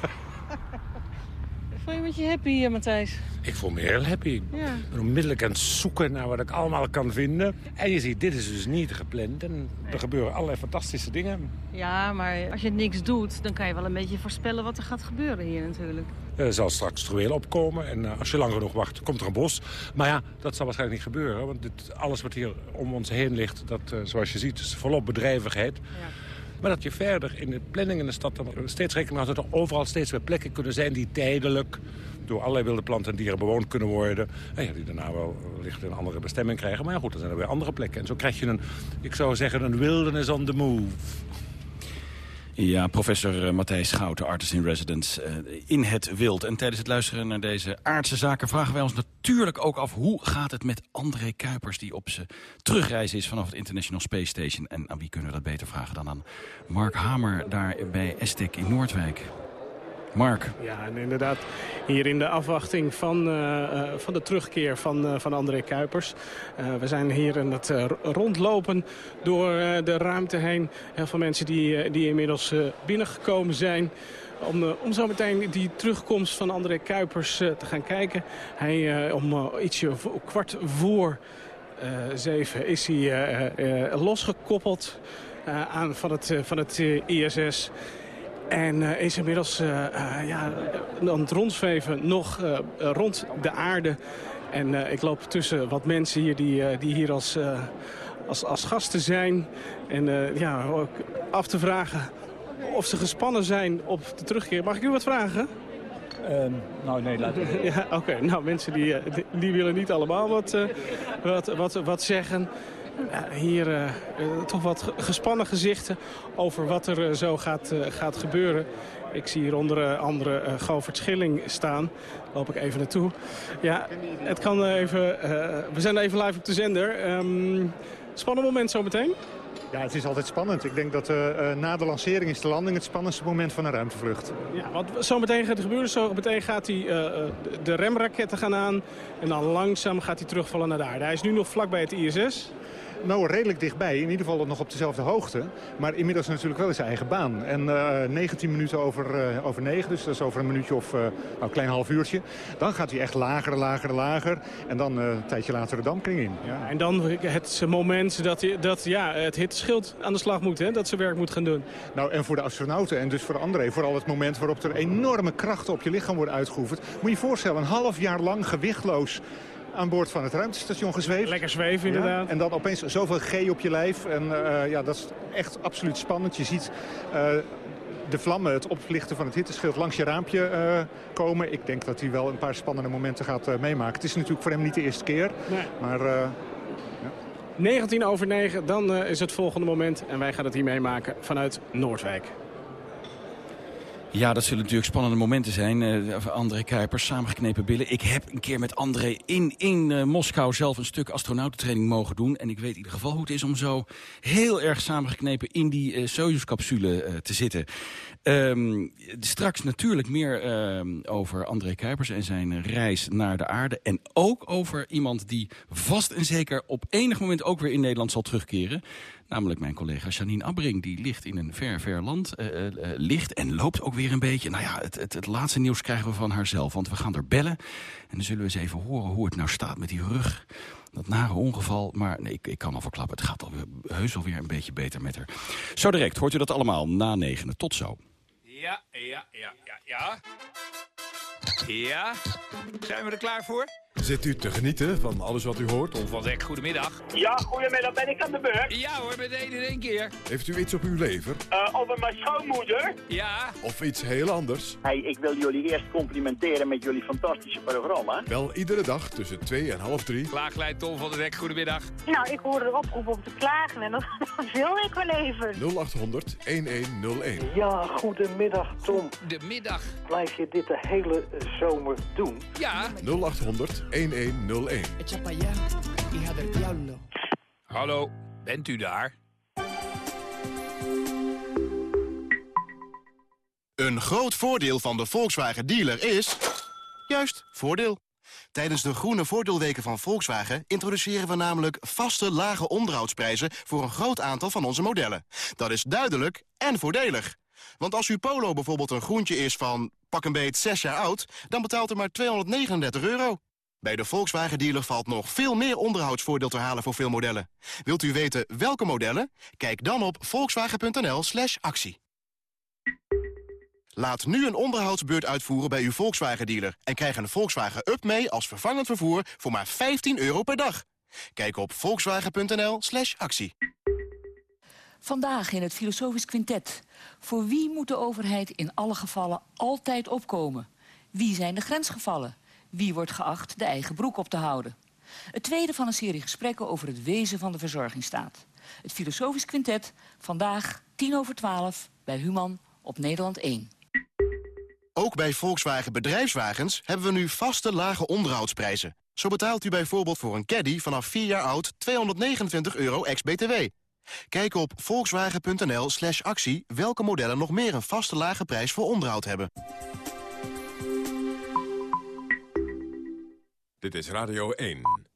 Voel je met je happy hier, Matthijs? Ik voel me heel happy. Ja. Ik ben onmiddellijk aan het zoeken naar wat ik allemaal kan vinden. En je ziet, dit is dus niet gepland. En er gebeuren allerlei fantastische dingen. Ja, maar als je niks doet, dan kan je wel een beetje voorspellen wat er gaat gebeuren hier natuurlijk. Er zal straks struweel opkomen. En eh, als je lang genoeg wacht, komt er een bos. Maar ja, dat zal waarschijnlijk niet gebeuren. Want dit, alles wat hier om ons heen ligt, dat, eh, zoals je ziet, is volop bedrijvigheid. Maar dat je verder in de planning in de stad steeds rekening houdt... dat er overal steeds weer plekken kunnen zijn die tijdelijk... door allerlei wilde planten en dieren bewoond kunnen worden. En ja, die daarna wel wellicht een andere bestemming krijgen. Maar ja, goed, dan zijn er weer andere plekken. En zo krijg je een, ik zou zeggen, een wilderness on the move. Ja, professor eh, Matthijs Schouten, artist in residence eh, in het wild. En tijdens het luisteren naar deze aardse zaken vragen wij ons natuurlijk ook af... hoe gaat het met André Kuipers die op zijn terugreis is vanaf het International Space Station. En aan wie kunnen we dat beter vragen dan aan Mark Hamer daar bij Estek in Noordwijk. Mark. Ja, en inderdaad hier in de afwachting van, eh, eh, van de terugkeer van, eh, van André Kuipers. We zijn hier aan het rondlopen door de ruimte heen. Heel veel mensen die, die inmiddels binnengekomen zijn. Om, om zo meteen die terugkomst van André Kuipers te gaan kijken. Hij om ietsje kwart voor zeven is hij losgekoppeld aan van het, van het ISS. En eh, is inmiddels eh, ja, aan het rondzweven nog rond de aarde. En ik loop tussen wat mensen hier die, die hier als, als, als gasten zijn. En ja, ook af te vragen of ze gespannen zijn op de terugkeer. Mag ik u wat vragen? nou, nee, laat Ja, oké. Nou, mensen die, die, die willen niet allemaal wat, wat, wat, wat zeggen. Hier eh, eh, toch wat ge- gespannen gezichten over wat er eh, zo gaat, gaat gebeuren. Ik zie hier onder andere Govert Schilling staan. Daar loop ik even naartoe. Ja, het kan even... we zijn even live op de zender. Ehm, spannend moment zometeen. Ja, het is altijd spannend. Ik denk dat uh, na de lancering is de landing het spannendste moment van een ruimtevlucht. Ja, wat zo meteen gaat gebeuren, zo meteen gaat hij uh, de remraketten gaan aan. En dan langzaam gaat hij terugvallen naar de aarde. Hij is nu nog vlak bij het ISS. Nou, redelijk dichtbij. In ieder geval nog op dezelfde hoogte. Maar inmiddels natuurlijk wel in zijn eigen baan. En uh, 19 minuten over, uh, over 9, dus dat is over een minuutje of uh, nou, een klein half uurtje. Dan gaat hij echt lager, lager, lager. En dan een tijdje later de dampkring in. Ja. En dan het moment dat, hij, dat ja, het hitschild aan de slag moet. Hè, dat ze werk moet gaan doen. Nou, en voor de astronauten en dus voor André... vooral het moment waarop er enorme krachten op je lichaam worden uitgeoefend. Moet je je voorstellen, een half jaar lang gewichtloos aan boord van het ruimtestation gezweefd. Lekker zweven inderdaad. Ja, en dan opeens zoveel G op je lijf. En uh, ja, dat is echt absoluut spannend. Je ziet uh, de vlammen, het oplichten van het hitteschild langs je raampje uh, komen. Ik denk dat hij wel een paar spannende momenten gaat meemaken. Het is natuurlijk voor hem niet de eerste keer. Nee. Maar... 19 over 9, dan is het volgende moment. En wij gaan het hier meemaken vanuit Noordwijk. Ja, dat zullen natuurlijk spannende momenten zijn. Uh, André Kuipers, samengeknepen billen. Ik heb een keer met André in, in uh, Moskou zelf een stuk astronautentraining mogen doen. En ik weet in ieder geval hoe het is om zo heel erg samengeknepen in die uh, Soyuz-capsule te zitten. Um, straks natuurlijk meer um, over André Kuipers en zijn reis naar de aarde. En ook over iemand die vast en zeker op enig moment ook weer in Nederland zal terugkeren. Namelijk mijn collega Janine Abbring. Die ligt in een ver, ver land. Uh, uh, ligt en loopt ook weer een beetje. Nou ja, het, het, het, laatste nieuws krijgen we van haarzelf. Want we gaan er bellen. En dan zullen we eens even horen hoe het nou staat met die rug. Dat nare ongeval. Maar nee, ik, ik kan al verklappen. Het gaat alweer, heus alweer een beetje beter met haar. Zo direct hoort u dat allemaal na negenen. Tot zo. Ja, ja, ja, ja, ja. Ja, zijn we er klaar voor? Zit u te genieten van alles wat u hoort? Tom van Dek, goedemiddag. Ja, goedemiddag. Ben ik aan de beurt? Ja hoor, meteen in één keer. Heeft u iets op uw lever? Uh, over mijn schoonmoeder? Ja. Of iets heel anders? Hey, ik wil jullie eerst complimenteren met jullie fantastische programma. Wel iedere dag tussen 2 en half 3. Klaaglijn Tom van Dek, goedemiddag. Nou, ik hoorde de oproep om te klagen en dat wil ik wel even. 0800 1101. Ja, goedemiddag Tom. De middag. Blijf je dit de hele zomer doen? Ja. 0800 1101. Hallo, bent u daar? Een groot voordeel van de Volkswagen dealer is... juist, voordeel. Tijdens de groene voordeelweken van Volkswagen introduceren we namelijk vaste lage onderhoudsprijzen voor een groot aantal van onze modellen. Dat is duidelijk en voordelig. Want als uw Polo bijvoorbeeld een groentje is van pak een beet 6 jaar oud, dan betaalt u maar 239 euro. Bij de Volkswagen dealer valt nog veel meer onderhoudsvoordeel te halen voor veel modellen. Wilt u weten welke modellen? Kijk dan op volkswagen.nl slash actie. Laat nu een onderhoudsbeurt uitvoeren bij uw Volkswagen dealer... en krijg een Volkswagen Up mee als vervangend vervoer voor maar 15 euro per dag. Kijk op volkswagen.nl slash actie. Vandaag in het Filosofisch Quintet. Voor wie moet de overheid in alle gevallen altijd opkomen? Wie zijn de grensgevallen? Wie wordt geacht de eigen broek op te houden? Het tweede van een serie gesprekken over het wezen van de verzorgingsstaat. Het Filosofisch Quintet, vandaag 10 over 12 bij Human op Nederland 1. Ook bij Volkswagen Bedrijfswagens hebben we nu vaste lage onderhoudsprijzen. Zo betaalt u bijvoorbeeld voor een caddy vanaf 4 jaar oud 229 euro ex-BTW. Kijk op volkswagen.nl slash actie welke modellen nog meer een vaste lage prijs voor onderhoud hebben. Dit is Radio 1.